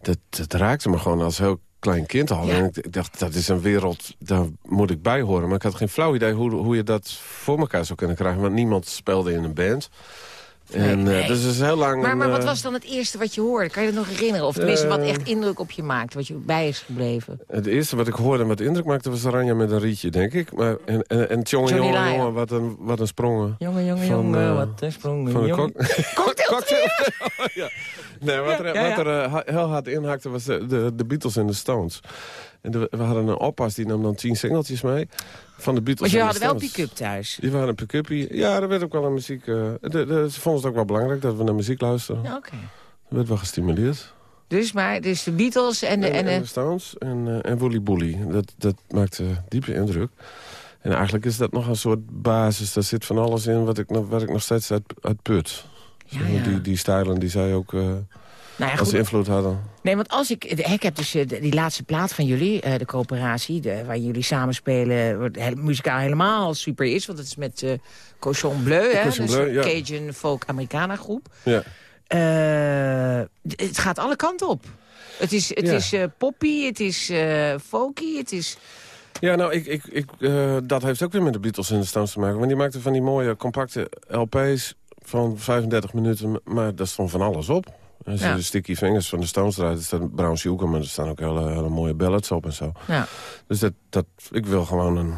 dat, dat raakte me gewoon als heel klein kind al. Ja. En ik, ik dacht, dat is een wereld, daar moet ik bij horen. Maar ik had geen flauw idee hoe, hoe je dat voor elkaar zou kunnen krijgen. Want niemand speelde in een band. En, eh, nee. dus is heel lang... Maar, een, maar wat eh, was dan het eerste wat je hoorde? Kan je dat nog herinneren? Of tenminste wat Eh. echt indruk op je maakt? Wat je bij is gebleven? Het eerste wat ik hoorde en wat indruk maakte was Ranja met een rietje, denk ik. Maar, en, en, en jongen, wat een, wat een sprongen. Jongen, jongen, Van, jongen, wat een sprong. Van de jongen. kok. Cocktail ja. Nee, wat er, Ja, ja, Wat er heel hard inhakte was de, de, de Beatles en de Stones. En de- we hadden een oppas, die nam dan tien singeltjes mee. Van de Beatles Want je en de hadden wel pick-up thuis. Die waren een pick-upie. Ja, er werd ook wel een muziek... de, de, ze vonden het ook wel belangrijk dat we naar muziek luisteren. Ja, Oké. Er werd wel gestimuleerd. Dus, maar, dus de Beatles en de... En, En, en de Stones en, eh en Woolly Bully. Dat, dat maakte diepe indruk. En eigenlijk is dat nog een soort basis. Daar zit van alles in wat ik, nog- waar ik nog steeds uit, uit put. maar, ja. Die, die stijlen die zij ook eh, Nou ja, als goed. invloed hadden. Nee, want als ik... Ik heb dus eh, die laatste plaat van jullie, eh, de coöperatie... De, waar jullie samen spelen, wat heel, muzikaal helemaal super is. Want het is met eh Cochon Bleu, hè? Cochon dus Bleu, ja. Cajun folk Americana groep. Ja. Het gaat alle kanten op. Het is, het Ja. is poppy, het is eh folky, het is... Ja, nou, ik, ik, ik, dat heeft ook weer met de Beatles en de Stones te maken. Want die maakten van die mooie, compacte LP's van 35 minuten. Maar daar stond van alles op. Als je Ja. de Sticky Fingers van de Stones draait, er staat Brown Sugar... maar er staan ook hele, hele mooie ballads op en zo. Ja, Dus dat, dat, ik wil gewoon een,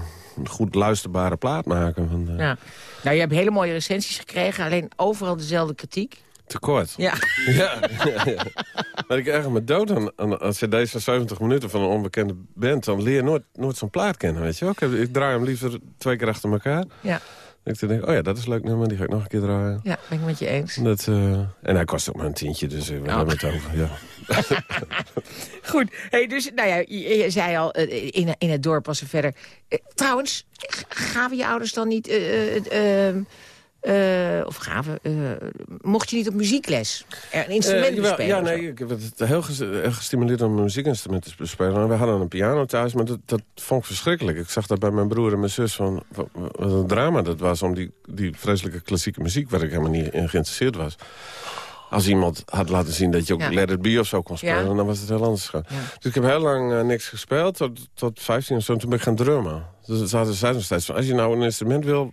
goed luisterbare plaat maken. Van, eh, ja. Nou, je hebt hele mooie recensies gekregen. Alleen overal dezelfde kritiek. Te kort. Ja. Ja, ja, ja. Maar ik erger me dood aan, aan, aan cd's van 70 minuten van een onbekende band. Dan leer je nooit, nooit zo'n plaat kennen, weet je wel. Ik, heb- ik draai hem liever twee keer achter elkaar. Ja, Dat ik dan denk, oh ja, dat is een leuk nummer, die ga ik nog een keer draaien. ja ben ik met je eens. Dat, eh, en hij kost ook maar een tientje, dus eh, we Oh. hebben het over. Ja. Goed, hey, dus nou ja, je, je zei al, eh, in, in het dorp was er verder. Trouwens, g- gaven je ouders dan niet... eh, of gaven, eh, mocht je niet op muziekles? Er een instrument Eh, bespelen? ja, of zo? nee, ik heb het heel, ges- heel gestimuleerd om een muziekinstrument te spelen. En we hadden een piano thuis, maar dat, dat vond ik verschrikkelijk. Ik zag dat bij mijn broer en mijn zus, van, wat wat een drama dat was... om die, die vreselijke klassieke muziek, waar ik helemaal niet in geïnteresseerd was. Als iemand had laten zien dat je ook Ja. Let It Be of zo kon spelen... Ja. dan was het heel anders gegaan. Ja. Dus ik heb heel lang eh, niks gespeeld, tot, tot 15 of zo. en Toen ben ik gaan drummen. Dus ze hadden zij nog steeds van, als je nou een instrument wil,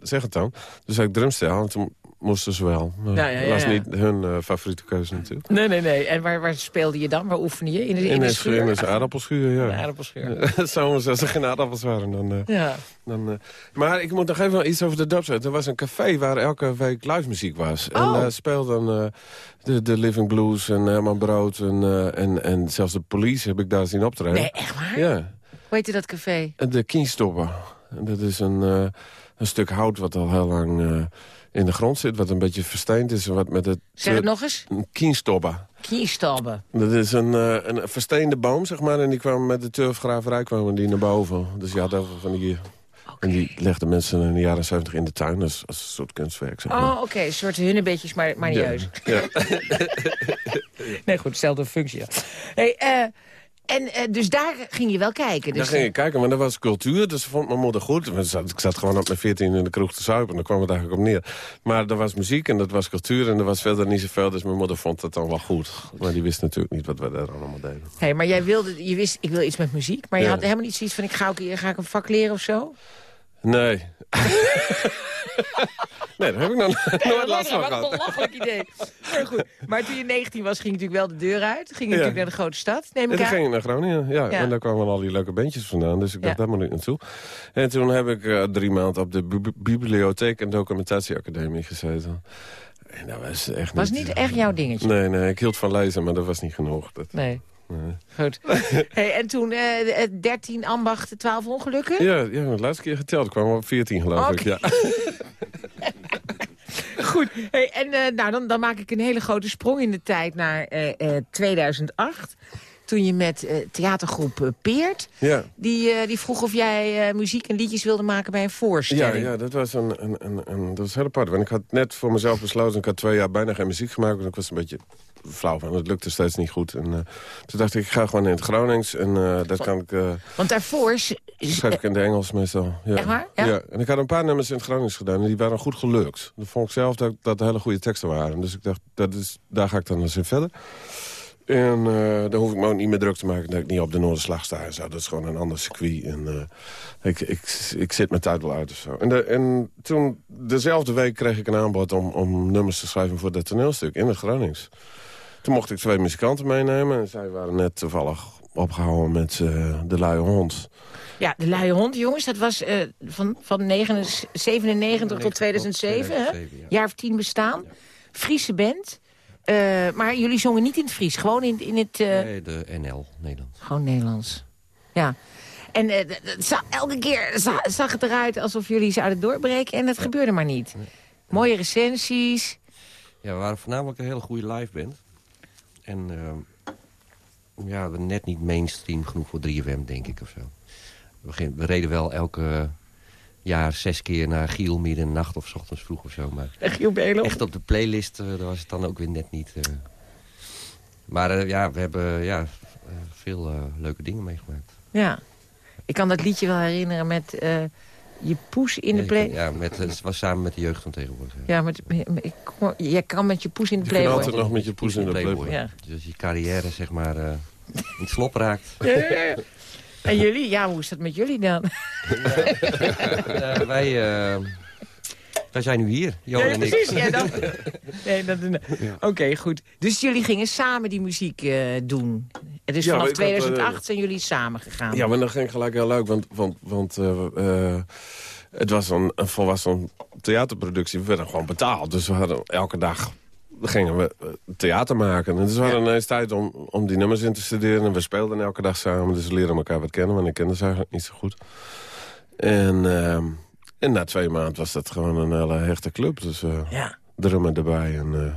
zeg het dan. Dus ik drumstel. En toen moesten ze wel. Maar Ja, ja, ja, Dat was ja. niet hun eh, favoriete keuze natuurlijk. Nee, nee, nee. En waar, waar speelde je dan? Waar oefende je? In de, in In de schuur? in een aardappelschuur, ja. In de aardappelschuur. Zomers als er geen aardappels waren. Dan, eh, Ja. dan, eh, maar ik moet nog even iets over de dubstep. Er was een café waar elke week live muziek was. En Oh. daar speelden eh, de, de Living Blues en Herman Brood en, eh, en, en zelfs de police heb ik daar zien optreden. Nee, echt waar? Ja, Hoe heette dat café? de Kienstopper. En dat is een, eh, een stuk hout wat al heel lang eh, in de grond zit. Wat een beetje versteend is. en Wat met het, Zeg het nog eens. Een. Kiestabben. Dat is een, eh, een versteende boom, zeg maar. En die kwam met de turfgraverij kwamen die naar boven. Dus je had veel van die... En die legden mensen in de jaren 70 in de tuin. als, als een soort kunstwerk, zeg maar. Oh, oké. Een soort hunnebeetjes, maar, maar niet Ja. Nee, goed. Dezelfde functie. ja. Hey, eh, en eh, dus daar ging je wel kijken. Dus Daar ging ik kijken, maar dat was cultuur, dus vond mijn moeder goed. Ik zat, ik zat gewoon op mijn 14 in de kroeg te zuipen, daar kwam het eigenlijk op neer. Maar er was muziek en dat was cultuur en er was verder niet zoveel, dus mijn moeder vond het dan wel goed. Maar die wist natuurlijk niet wat we daar allemaal deden. Hey, maar jij wilde, je wist, ik wil iets met muziek. Maar je Ja. had helemaal niet zoiets van, ik ga, ook, hier- ga ik een vak leren of zo? Nee. nee, daar heb ik nog nooit last van Wat een gehad. belachelijk idee. Maar goed. Maar toen je 19 was, ging je natuurlijk wel de deur uit. Ging je natuurlijk naar de grote stad, neem En ik aan. ging ik naar Groningen, ja. En daar kwamen al die leuke bandjes vandaan. Dus ik dacht, daar moet ik naartoe. En toen heb ik eh, drie maanden op de Bi- Bibliotheek en Documentatieacademie gezeten. En dat was echt Was niet echt jouw dingetje? Nee, nee, ik hield van lezen, maar dat was niet genoeg. Dat, Nee. nee. Goed. Hey, en toen eh, eh, 13 ambachten, 12 ongelukken? Ja, ja, de laatste keer geteld. Ik kwam op 14 geloof ik. Ja. Goed. Hey, en eh, nou, dan, dan maak ik een hele grote sprong in de tijd naar eh, eh, 2008. Toen je met eh, theatergroep eh, Peert... Ja. Die, eh, die vroeg of jij eh, muziek en liedjes wilde maken bij een Ja, voorstelling. ja, dat was een, een, een, een dat was heel apart. Want ik had net voor mezelf besloten... ik had twee jaar bijna geen muziek gemaakt... want ik was een beetje flauw van. Het lukte steeds niet goed. En, eh, toen dacht ik, ik ga gewoon in het Gronings. En eh, dat kan ik... eh, Want daarvoor... schrijf ik in het Engels meestal. Ja. Echt waar? Ja? En ik had een paar nummers in het Gronings gedaan. En die waren goed gelukt. Dat vond ik zelf dat dat hele goede teksten waren. Dus ik dacht, dat is, daar ga ik dan eens in verder. En eh, dan hoef ik me ook niet meer druk te maken dat ik niet op de Noorderslag sta en zo. Dat is gewoon een ander circuit. En ik, ik, ik zit mijn tijd wel uit of zo. En, de, en toen, dezelfde week kreeg ik een aanbod om, om nummers te schrijven voor dat toneelstuk in het Gronings. Toen mocht ik twee muzikanten meenemen. En zij waren net toevallig opgehouden met eh, De Luie Hond. Ja, de luie hond, jongens, dat was eh, van, van 99 97 tot 2007, hè? 2007, ja. jaar of tien bestaan. Friese band. Eh, maar jullie zongen niet in het Fries, gewoon in, in het... eh, Nee, de NL, Nederland. Gewoon Nederlands. Ja. En eh, elke keer za- zag het eruit alsof jullie zouden doorbreken en dat gebeurde maar niet. Mooie recensies. Ja, we waren voornamelijk een hele goede live band. En ehm, ja, we net niet mainstream genoeg voor 3FM, denk ik, of zo. We, we reden wel elke jaar zes keer naar Giel midden in de nacht of 's ochtends vroeg of zo. Maar Giel echt op de playlist eh, daar was het dan ook weer net niet. eh. Maar eh, ja, we hebben ja, veel leuke dingen meegemaakt. Ja. Ik kan dat liedje wel herinneren met je poes in de play. Ja, met, het was samen met de jeugd van tegenwoordig. ja. Ja, met, ik, kon- kan met je poes in de Je kan Playboy. altijd nog met je poes in de Playboy. Ja. Dus als je carrière zeg maar eh, in het slop raakt. Ja, ja, ja. En jullie? Ja, hoe is dat met jullie dan? Eh, wij, eh, wij zijn nu hier, Johan Ja, en ik. precies. Ja, dat, nee, dat, Oké, goed. Dus jullie gingen samen die muziek eh, doen. En dus Ja, vanaf ik had, eh, 2008 zijn jullie samen gegaan. Ja, maar dat ging gelijk heel leuk, want, want, want eh, eh, het was een, een volwassen theaterproductie. We werden gewoon betaald, dus we hadden elke dag gingen we theater maken. En dus we hadden ineens tijd om, om die nummers in te studeren. En we speelden elke dag samen, dus we leren elkaar wat kennen. Want ik kende ze eigenlijk niet zo goed. En, ehm, en na twee maanden was dat gewoon een hele hechte club. Dus eh Ja. drummen erbij en eh,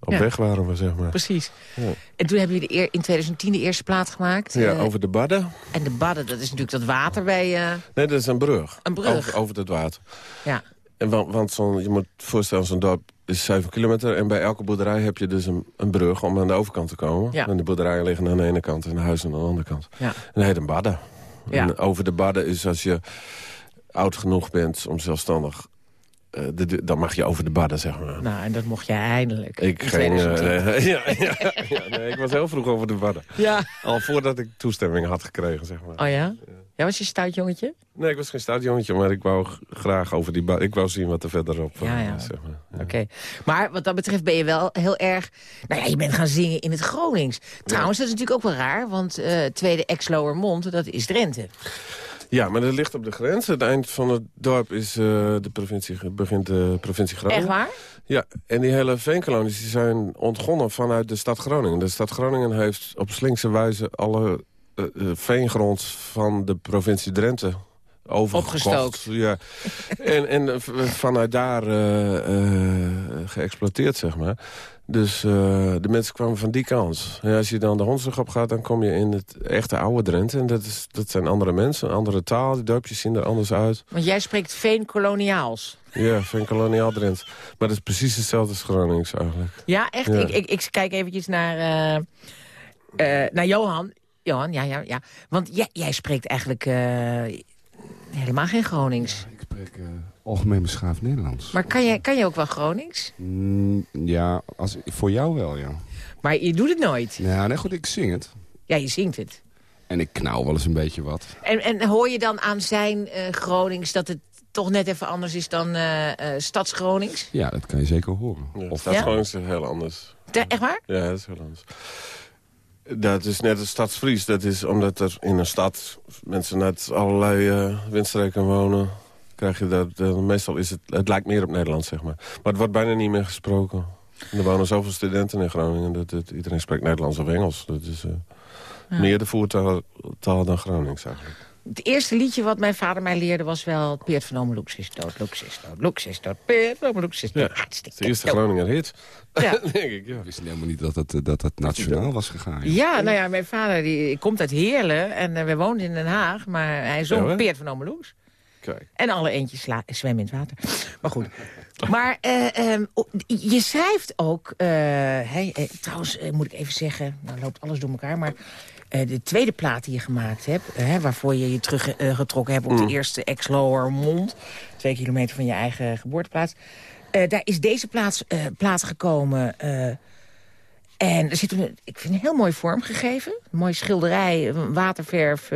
op Ja. weg waren we, zeg maar. Precies. Ja. En toen hebben jullie in 2010 de eerste plaat gemaakt. Ja, eh, over de badden. En de Badden, dat is natuurlijk dat water bij... Nee, dat is een brug. Een brug. Over, over het water. ja. En want want je moet voorstellen, zo'n dorp is 7 kilometer. En bij elke boerderij heb je dus een, een brug om aan de overkant te komen. Ja. En de boerderijen liggen aan de ene kant en de huizen aan de andere kant. Ja. En dat heet een badden. Ja. En over de badden is als je oud genoeg bent om zelfstandig... eh, de, de- dan mag je over de badden, zeg maar. Nou, en dat mocht jij eindelijk. Ik in ging... 2010. eh, ja, ja, ja, nee, ik was heel vroeg over de badden. ja. Al voordat ik toestemming had gekregen, zeg maar. Oh ja? Ja, was je stout jongetje? Nee, ik was geen stout jongetje, maar ik wou graag over die... Ik wou zien wat er verderop Ja, eh, ja. Zeg maar. Ja. Oké. Maar wat dat betreft ben je wel heel erg... Nou ja, je bent gaan zingen in het Gronings. Trouwens, dat is natuurlijk ook wel raar, want eh tweede ex-Lowermond, dat is Drenthe. Ja, maar dat ligt op de grens. Het eind van het dorp is, eh, de provincie, begint de provincie Groningen. Echt waar? Ja, en die hele veenkolonies die zijn ontgonnen vanuit de stad Groningen. De stad Groningen heeft op slinkse wijze alle eh, eh, veengrond van de provincie Drenthe overgekocht. Opgestookt. Ja. en en vanuit daar eh, geëxploiteerd, zeg maar. Dus eh, de mensen kwamen van die kant. En als je dan de Hondsrug op gaat, dan kom je in het echte oude Drenthe. En dat, is, dat zijn andere mensen, een andere taal. Die dorpjes zien er anders uit. Want jij spreekt veenkoloniaals. Ja, van koloniaal Drenthe. Maar dat is precies hetzelfde als Gronings eigenlijk. Ja, echt? Ja. Ik, ik, ik kijk eventjes naar, eh, eh, naar Johan. Johan, ja, ja, ja. Want jij, jij spreekt eigenlijk eh, helemaal geen Gronings. Ik spreek eh, algemeen beschaafd Nederlands. Maar kan je, kan je ook wel Gronings? Mm, ja, als, voor jou wel, ja. Maar je doet het nooit. Ja, nee, goed, ik zing het. Ja, je zingt het. En ik knauw wel eens een beetje wat. En, en hoor je dan aan zijn eh, Gronings dat het toch net even anders is dan eh eh Stads-Gronings? Ja, dat kan je zeker horen. Ja, Of, Stad Ja? Groningen is heel anders. Echt waar? Ja, dat is heel anders. Dat is net als Stadsfries. Dat is omdat er in een stad mensen uit allerlei eh, windstreken wonen. Krijg je dat, eh, meestal is het, het lijkt meer op Nederlands, zeg maar. Maar het wordt bijna niet meer gesproken. En er wonen zoveel studenten in Groningen. Dat, iedereen spreekt Nederlands of Engels. Dat is eh, meer de voertaal taal dan Gronings eigenlijk. Het eerste liedje wat mijn vader mij leerde was wel... Peert van Omeloeks is dood, Loeks is dood, Loeks is dood, Peert van is Ja, dood. het is Hartstikke de eerste. Groninger hit. Ja. denk ik, ja. Ik wist helemaal niet dat het, eh, dat het nationaal was gegaan. Ja, nou ja, mijn vader die komt uit Heerlen en we woonden in Den Haag. Maar hij zong Ja? Peert van Omeloeks. Kijk. En alle eentjes zwemmen in het water. Maar goed. Maar eh, ehm, je schrijft ook... eh, hey, eh, trouwens, moet ik even zeggen... Nou loopt alles door elkaar, maar... de tweede plaat die je gemaakt hebt... hè, waarvoor je je teruggetrokken hebt op de eerste ex-lower mond... twee kilometer van je eigen geboorteplaats... daar is deze plaats, plaat gekomen... en er zit een, ik vind een heel mooi vormgegeven. Een mooie schilderij, waterverf...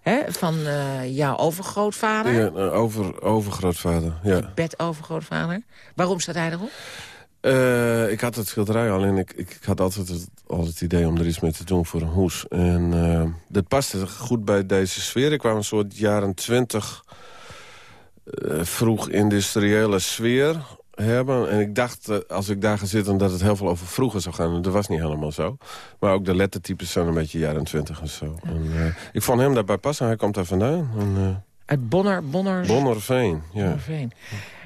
hè, van eh, jouw overgrootvader. Ja, eh, over, overgrootvader, ja. bedovergrootvader. Waarom staat hij erop? Eh, ik had het schilderij al en ik, ik, had altijd het, altijd het idee om er iets mee te doen voor een hoes. En dat paste goed bij deze sfeer. Ik kwam een soort jaren twintig eh, vroeg industriële sfeer hebben. En ik dacht, eh, als ik daar ga zitten, dat het heel veel over vroeger zou gaan. Dat was niet helemaal zo. Maar ook de lettertypes zijn een beetje jaren twintig en zo. En, eh, ik vond hem daarbij passen. Hij komt daar vandaan. En, eh, Uit Bonner, Bonner, Bonnerveen, ja. Bonnerveen.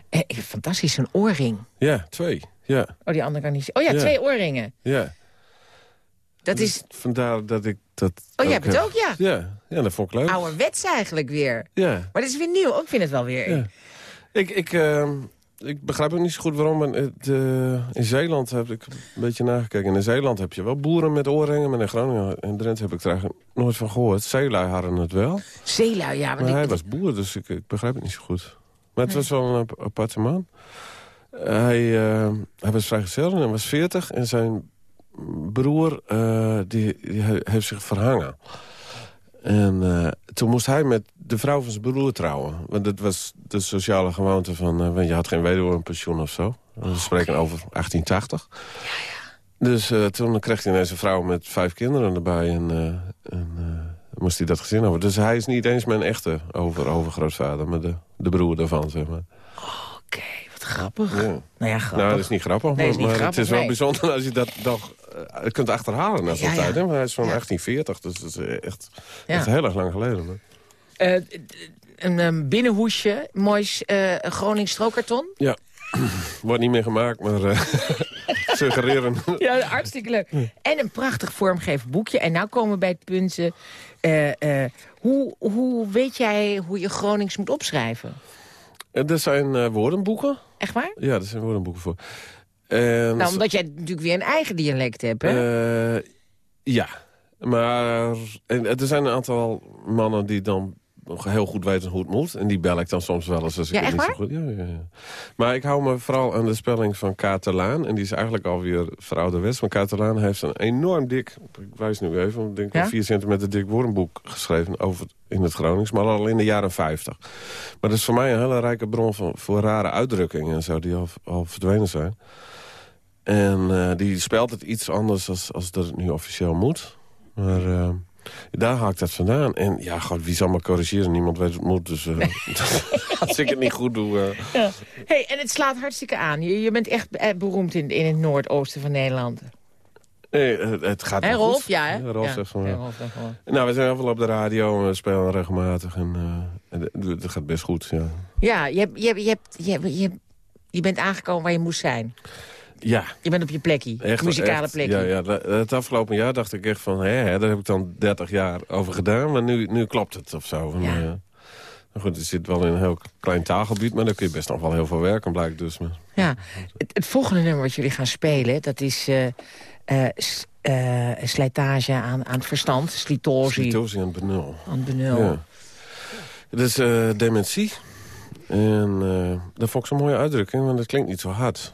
Eh, fantastisch, een oorring. Ja, twee. Ja, Oh, die andere kan niet zien. Oh ja, Ja. twee oorringen. ja. Dat is Vandaar dat ik dat Oh, jij hebt het ook, ja. Ja, ja, dat vond ik leuk. ouderwets eigenlijk weer. Ja, Maar dat is weer nieuw. Ik vind het wel weer. Ja. ik, ik, eh, ik begrijp ook niet zo goed waarom. Het, eh, in Zeeland heb ik een beetje nagekeken. In Zeeland heb je wel boeren met oorringen. Maar in Groningen en Drenthe heb ik er eigenlijk nooit van gehoord. Zeelui hadden het wel. Zeelui, ja. Maar ik, hij was boer, dus ik, ik begrijp het niet zo goed. Maar het was wel een ap- aparte man. Hij, eh, hij was vrijgezel en hij was 40. En zijn broer eh, die, die he- heeft zich verhangen. En eh, toen moest hij met de vrouw van zijn broer trouwen. Want dat was de sociale gewoonte van... eh, je had geen weduwe een pensioen of zo. We spreken over 1880. Dus eh, toen kreeg hij ineens een vrouw met vijf kinderen erbij. En, eh, en moest hij dat gezin over. Dus hij is niet eens mijn echte over, overgrootvader. Maar de, de broer daarvan, zeg maar. Oké, wat grappig. Ja. Nou ja, grappig. Nou, dat is niet grappig. Nee, is niet maar grappig, het is wel nee. bijzonder als je dat nog kunt achterhalen na zo'n Ja, ja. tijd. Hè? Maar hij is van Ja. 1840, dus dat is echt, Ja. echt heel erg lang geleden. Hè? Eh, d- een ehm, binnenhoesje, mooi Gronings strookkarton. Ja, wordt niet meer gemaakt, maar eh, suggereren. Ja, hartstikke leuk. En een prachtig vormgeven boekje. En nou komen we bij het punt... hoe, hoe weet jij hoe je Gronings moet opschrijven? En er zijn woordenboeken. Echt waar? Ja, er zijn woordenboeken voor. Nou, omdat jij natuurlijk weer een eigen dialect hebt, hè? ja, maar en, er zijn een aantal mannen die dan nog heel goed weten hoe het moet. En die bel ik dan soms wel eens als ik Ja, het niet zo goed... Ja, ja, ja. Maar ik hou me vooral aan de spelling van Catalaan. En die is eigenlijk alweer verouderwets. Want Catalaan heeft een enorm dik... Ik wijs nu even, ik denk Ja? een 4 centimeter dik woordenboek geschreven... over in het Gronings, maar al in de jaren 50. Maar dat is voor mij een hele rijke bron van, voor rare uitdrukkingen... en zo, die al, al verdwenen zijn. En eh, die speelt het iets anders als, als dat het nu officieel moet. Maar eh, daar haal ik dat vandaan. En ja, god, wie zal me corrigeren? Niemand weet het moet. Dus eh, als ik het niet goed doe... eh, Hey, en het slaat hartstikke aan. Je, je bent echt eh, beroemd in, in het noordoosten van Nederland. nee, het, het gaat Rolf? goed. Ja, hè? Rolf Ja. zegt van Ja, ja. Rolf zegt van wel. Nou, we zijn heel veel op de radio en we spelen regelmatig. En, eh, en het- het gaat best goed, ja. Ja, je, je, je, hebt- je, je, je bent aangekomen waar je moest zijn. Ja, Je bent op je plekje, echt. muzikale echt. plekje. Ja, ja, het afgelopen jaar dacht ik echt van... Hè, hè, daar heb ik dan 30 jaar over gedaan. Maar nu, nu klopt het of zo. Ja. eh, maar goed, het zit wel in een heel klein taalgebied. Maar daar kun je best nog wel heel veel werken, blijkt dus. Maar, Ja, het, het volgende nummer wat jullie gaan spelen, dat is eh, eh, slijtage aan, aan het verstand, slitosie Slitosi en benul. aan het benul. Ja. Het is dementie. En dat vond ik zo'n mooie uitdrukking, want het klinkt niet zo hard.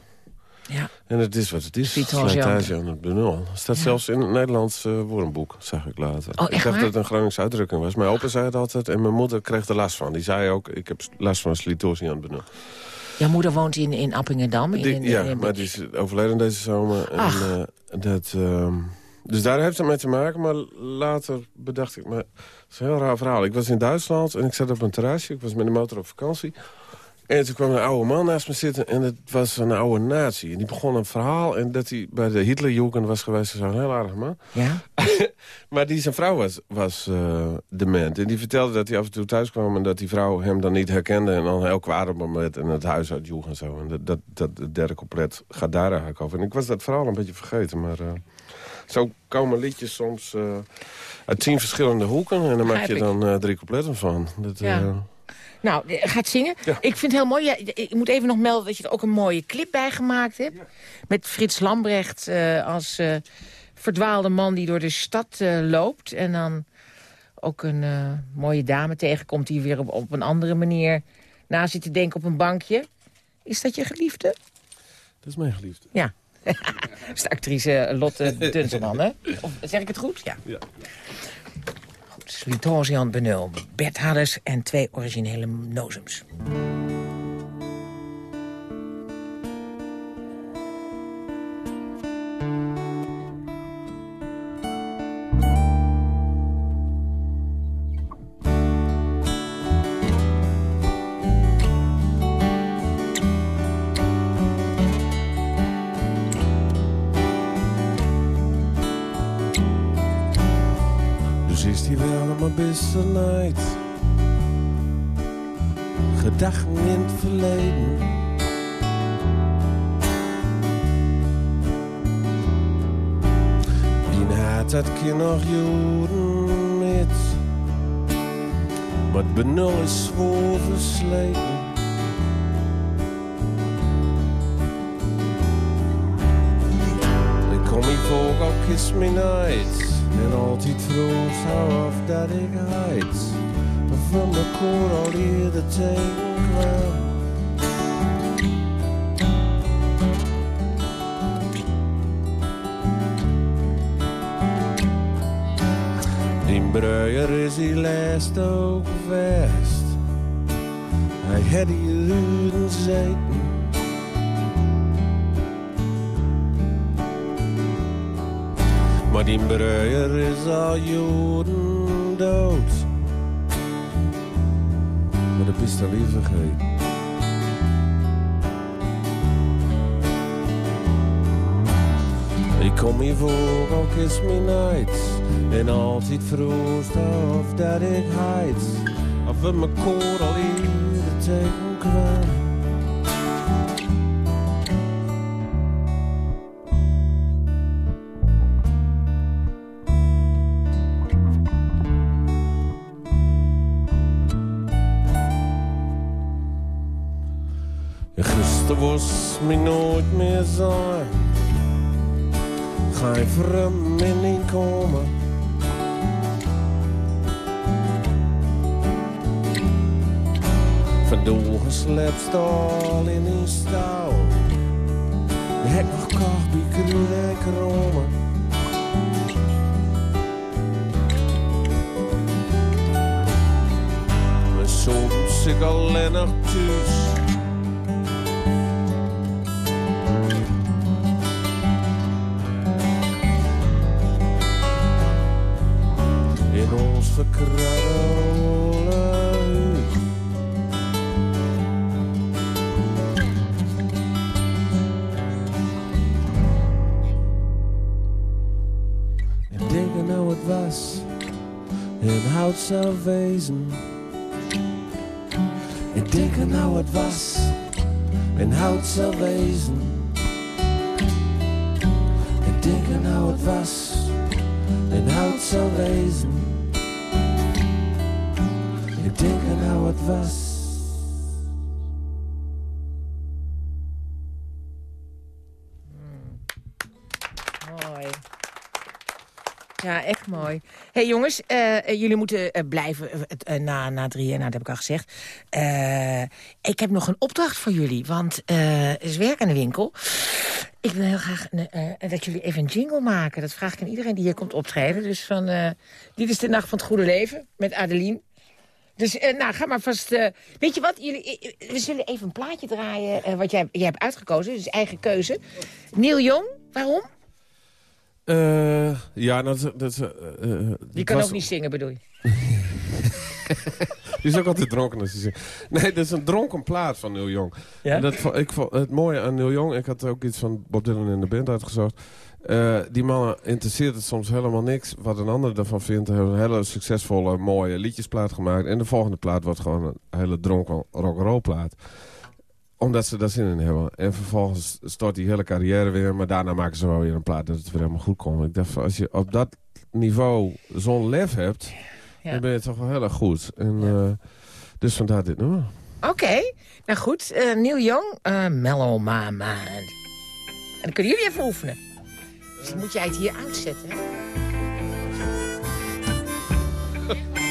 Ja. En het is wat het is. Slijtage aan het benul. Het staat zelfs in het Nederlands eh, woordenboek, zag ik later. Oh, ik dacht waar? dat het een Groningse uitdrukking was. Mijn opa zei het altijd en mijn moeder kreeg er last van. Die zei ook, ik heb last van slitosi aan het benul. Jouw moeder woont in, in Appingedam. In, Die- in- ja, in- maar die is overleden deze zomer. En, eh, dat, ehm, dus daar heeft het mee te maken. Maar later bedacht ik me... Het is een heel raar verhaal. Ik was in Duitsland en ik zat op een terrasje. Ik was met de motor op vakantie. En toen kwam een oude man naast me zitten. En het was een oude nazi. En die begon een verhaal. En dat hij bij de Hitlerjugend was geweest. Zo'n heel aardig man. Ja? Maar die zijn vrouw was, was eh, dement. En die vertelde dat hij af en toe thuis kwam... en dat die vrouw hem dan niet herkende... en dan heel kwaad op hem werd en het huis uitjoeg en zo. En dat, dat, dat het derde couplet gaat daar eigenlijk over. En ik was dat verhaal een beetje vergeten. Maar eh, zo komen liedjes soms eh, uit tien verschillende hoeken... en dan maak je dan drie coupletten van. Dat, Ja. Nou, eh, gaat zingen. Ja. Ik vind het heel mooi. Ja, ik moet even nog melden dat je er ook een mooie clip bij gemaakt hebt. Met Frits Lambrecht eh, als eh, verdwaalde man die door de stad loopt. En dan ook een mooie dame tegenkomt die weer op, op een andere manier na zit te denken op een bankje. Is dat je geliefde? dat is mijn geliefde. Ja. Dat is de actrice Lotte Dunselman, hè? Of, zeg ik het goed? Ja. Ja. Slitosian Benul, Bert Hallers en twee originele nozems. Gedachten in het verleden. Die haat dat kind nog joden niet. Maar benul is zwoer versleten. Ik kom hier voor kiss me night. En altijd vroeg of dat ik heid. Koor al eerder tegen kwam. Die is die laatst ook vast. Hij had die ruren zeten. Maar die is al joden dood. Is. Ik kom hier voor al kiss me night. En altijd vroeg of dat ik heid. Of we me koor al eerder tegen was me nooit meer zijn. Geen vreemd in komen. doorgeslept stal in een stal. Je hebt nog bij Kruun en Kronen. Maar soms ik alleen nog thuis. Verkruide huis. En denk nou het was en hout zou wezen. En denk nou het was en hout zou wezen. En denk nou het was en hout zou wezen. Ik denk nou het was. Ja, echt mooi. hey, jongens, eh, eh, jullie moeten eh, blijven eh, na, na drieën. Nou, dat heb ik al gezegd. Ik heb nog een opdracht voor jullie, want er is werk aan de winkel. Ik wil heel graag dat jullie even een jingle maken. Dat vraag ik aan iedereen die hier komt optreden. Dus van, dit is de Nacht van het Goede Leven met Adeline. Dus eh, nou, ga maar vast... eh, weet je wat, jullie, eh, we zullen even een plaatje draaien... wat jij, jij hebt uitgekozen, dus eigen keuze. Neil Young, waarom? Ja, dat, is- dat, Die het kan was- ook niet zingen, bedoel je? Die is ook altijd dronken als hij zingt. Nee, dat is een dronken plaat van Neil Young. Ja? En dat, ik, vond het mooie aan Neil Young, ik had ook iets van Bob Dylan in de band uitgezocht. Eh, die mannen interesseert het soms helemaal niks wat een ander ervan vindt. Heeft een hele succesvolle, mooie liedjesplaat gemaakt. En de volgende plaat wordt gewoon een hele dronken rock'n'roll plaat. Omdat ze daar zin in hebben. En vervolgens stort die hele carrière weer. Maar daarna maken ze wel weer een plaat dat het weer helemaal goed komt. Ik dacht, als je op dat niveau zo'n lef hebt... Ja. dan ben je toch wel heel erg goed. En, eh, dus vandaar dit nummer. Oké, nou goed. eh Neil Young, Mellow Mind. En dan kunnen jullie even oefenen. Dus moet jij het hier uitzetten.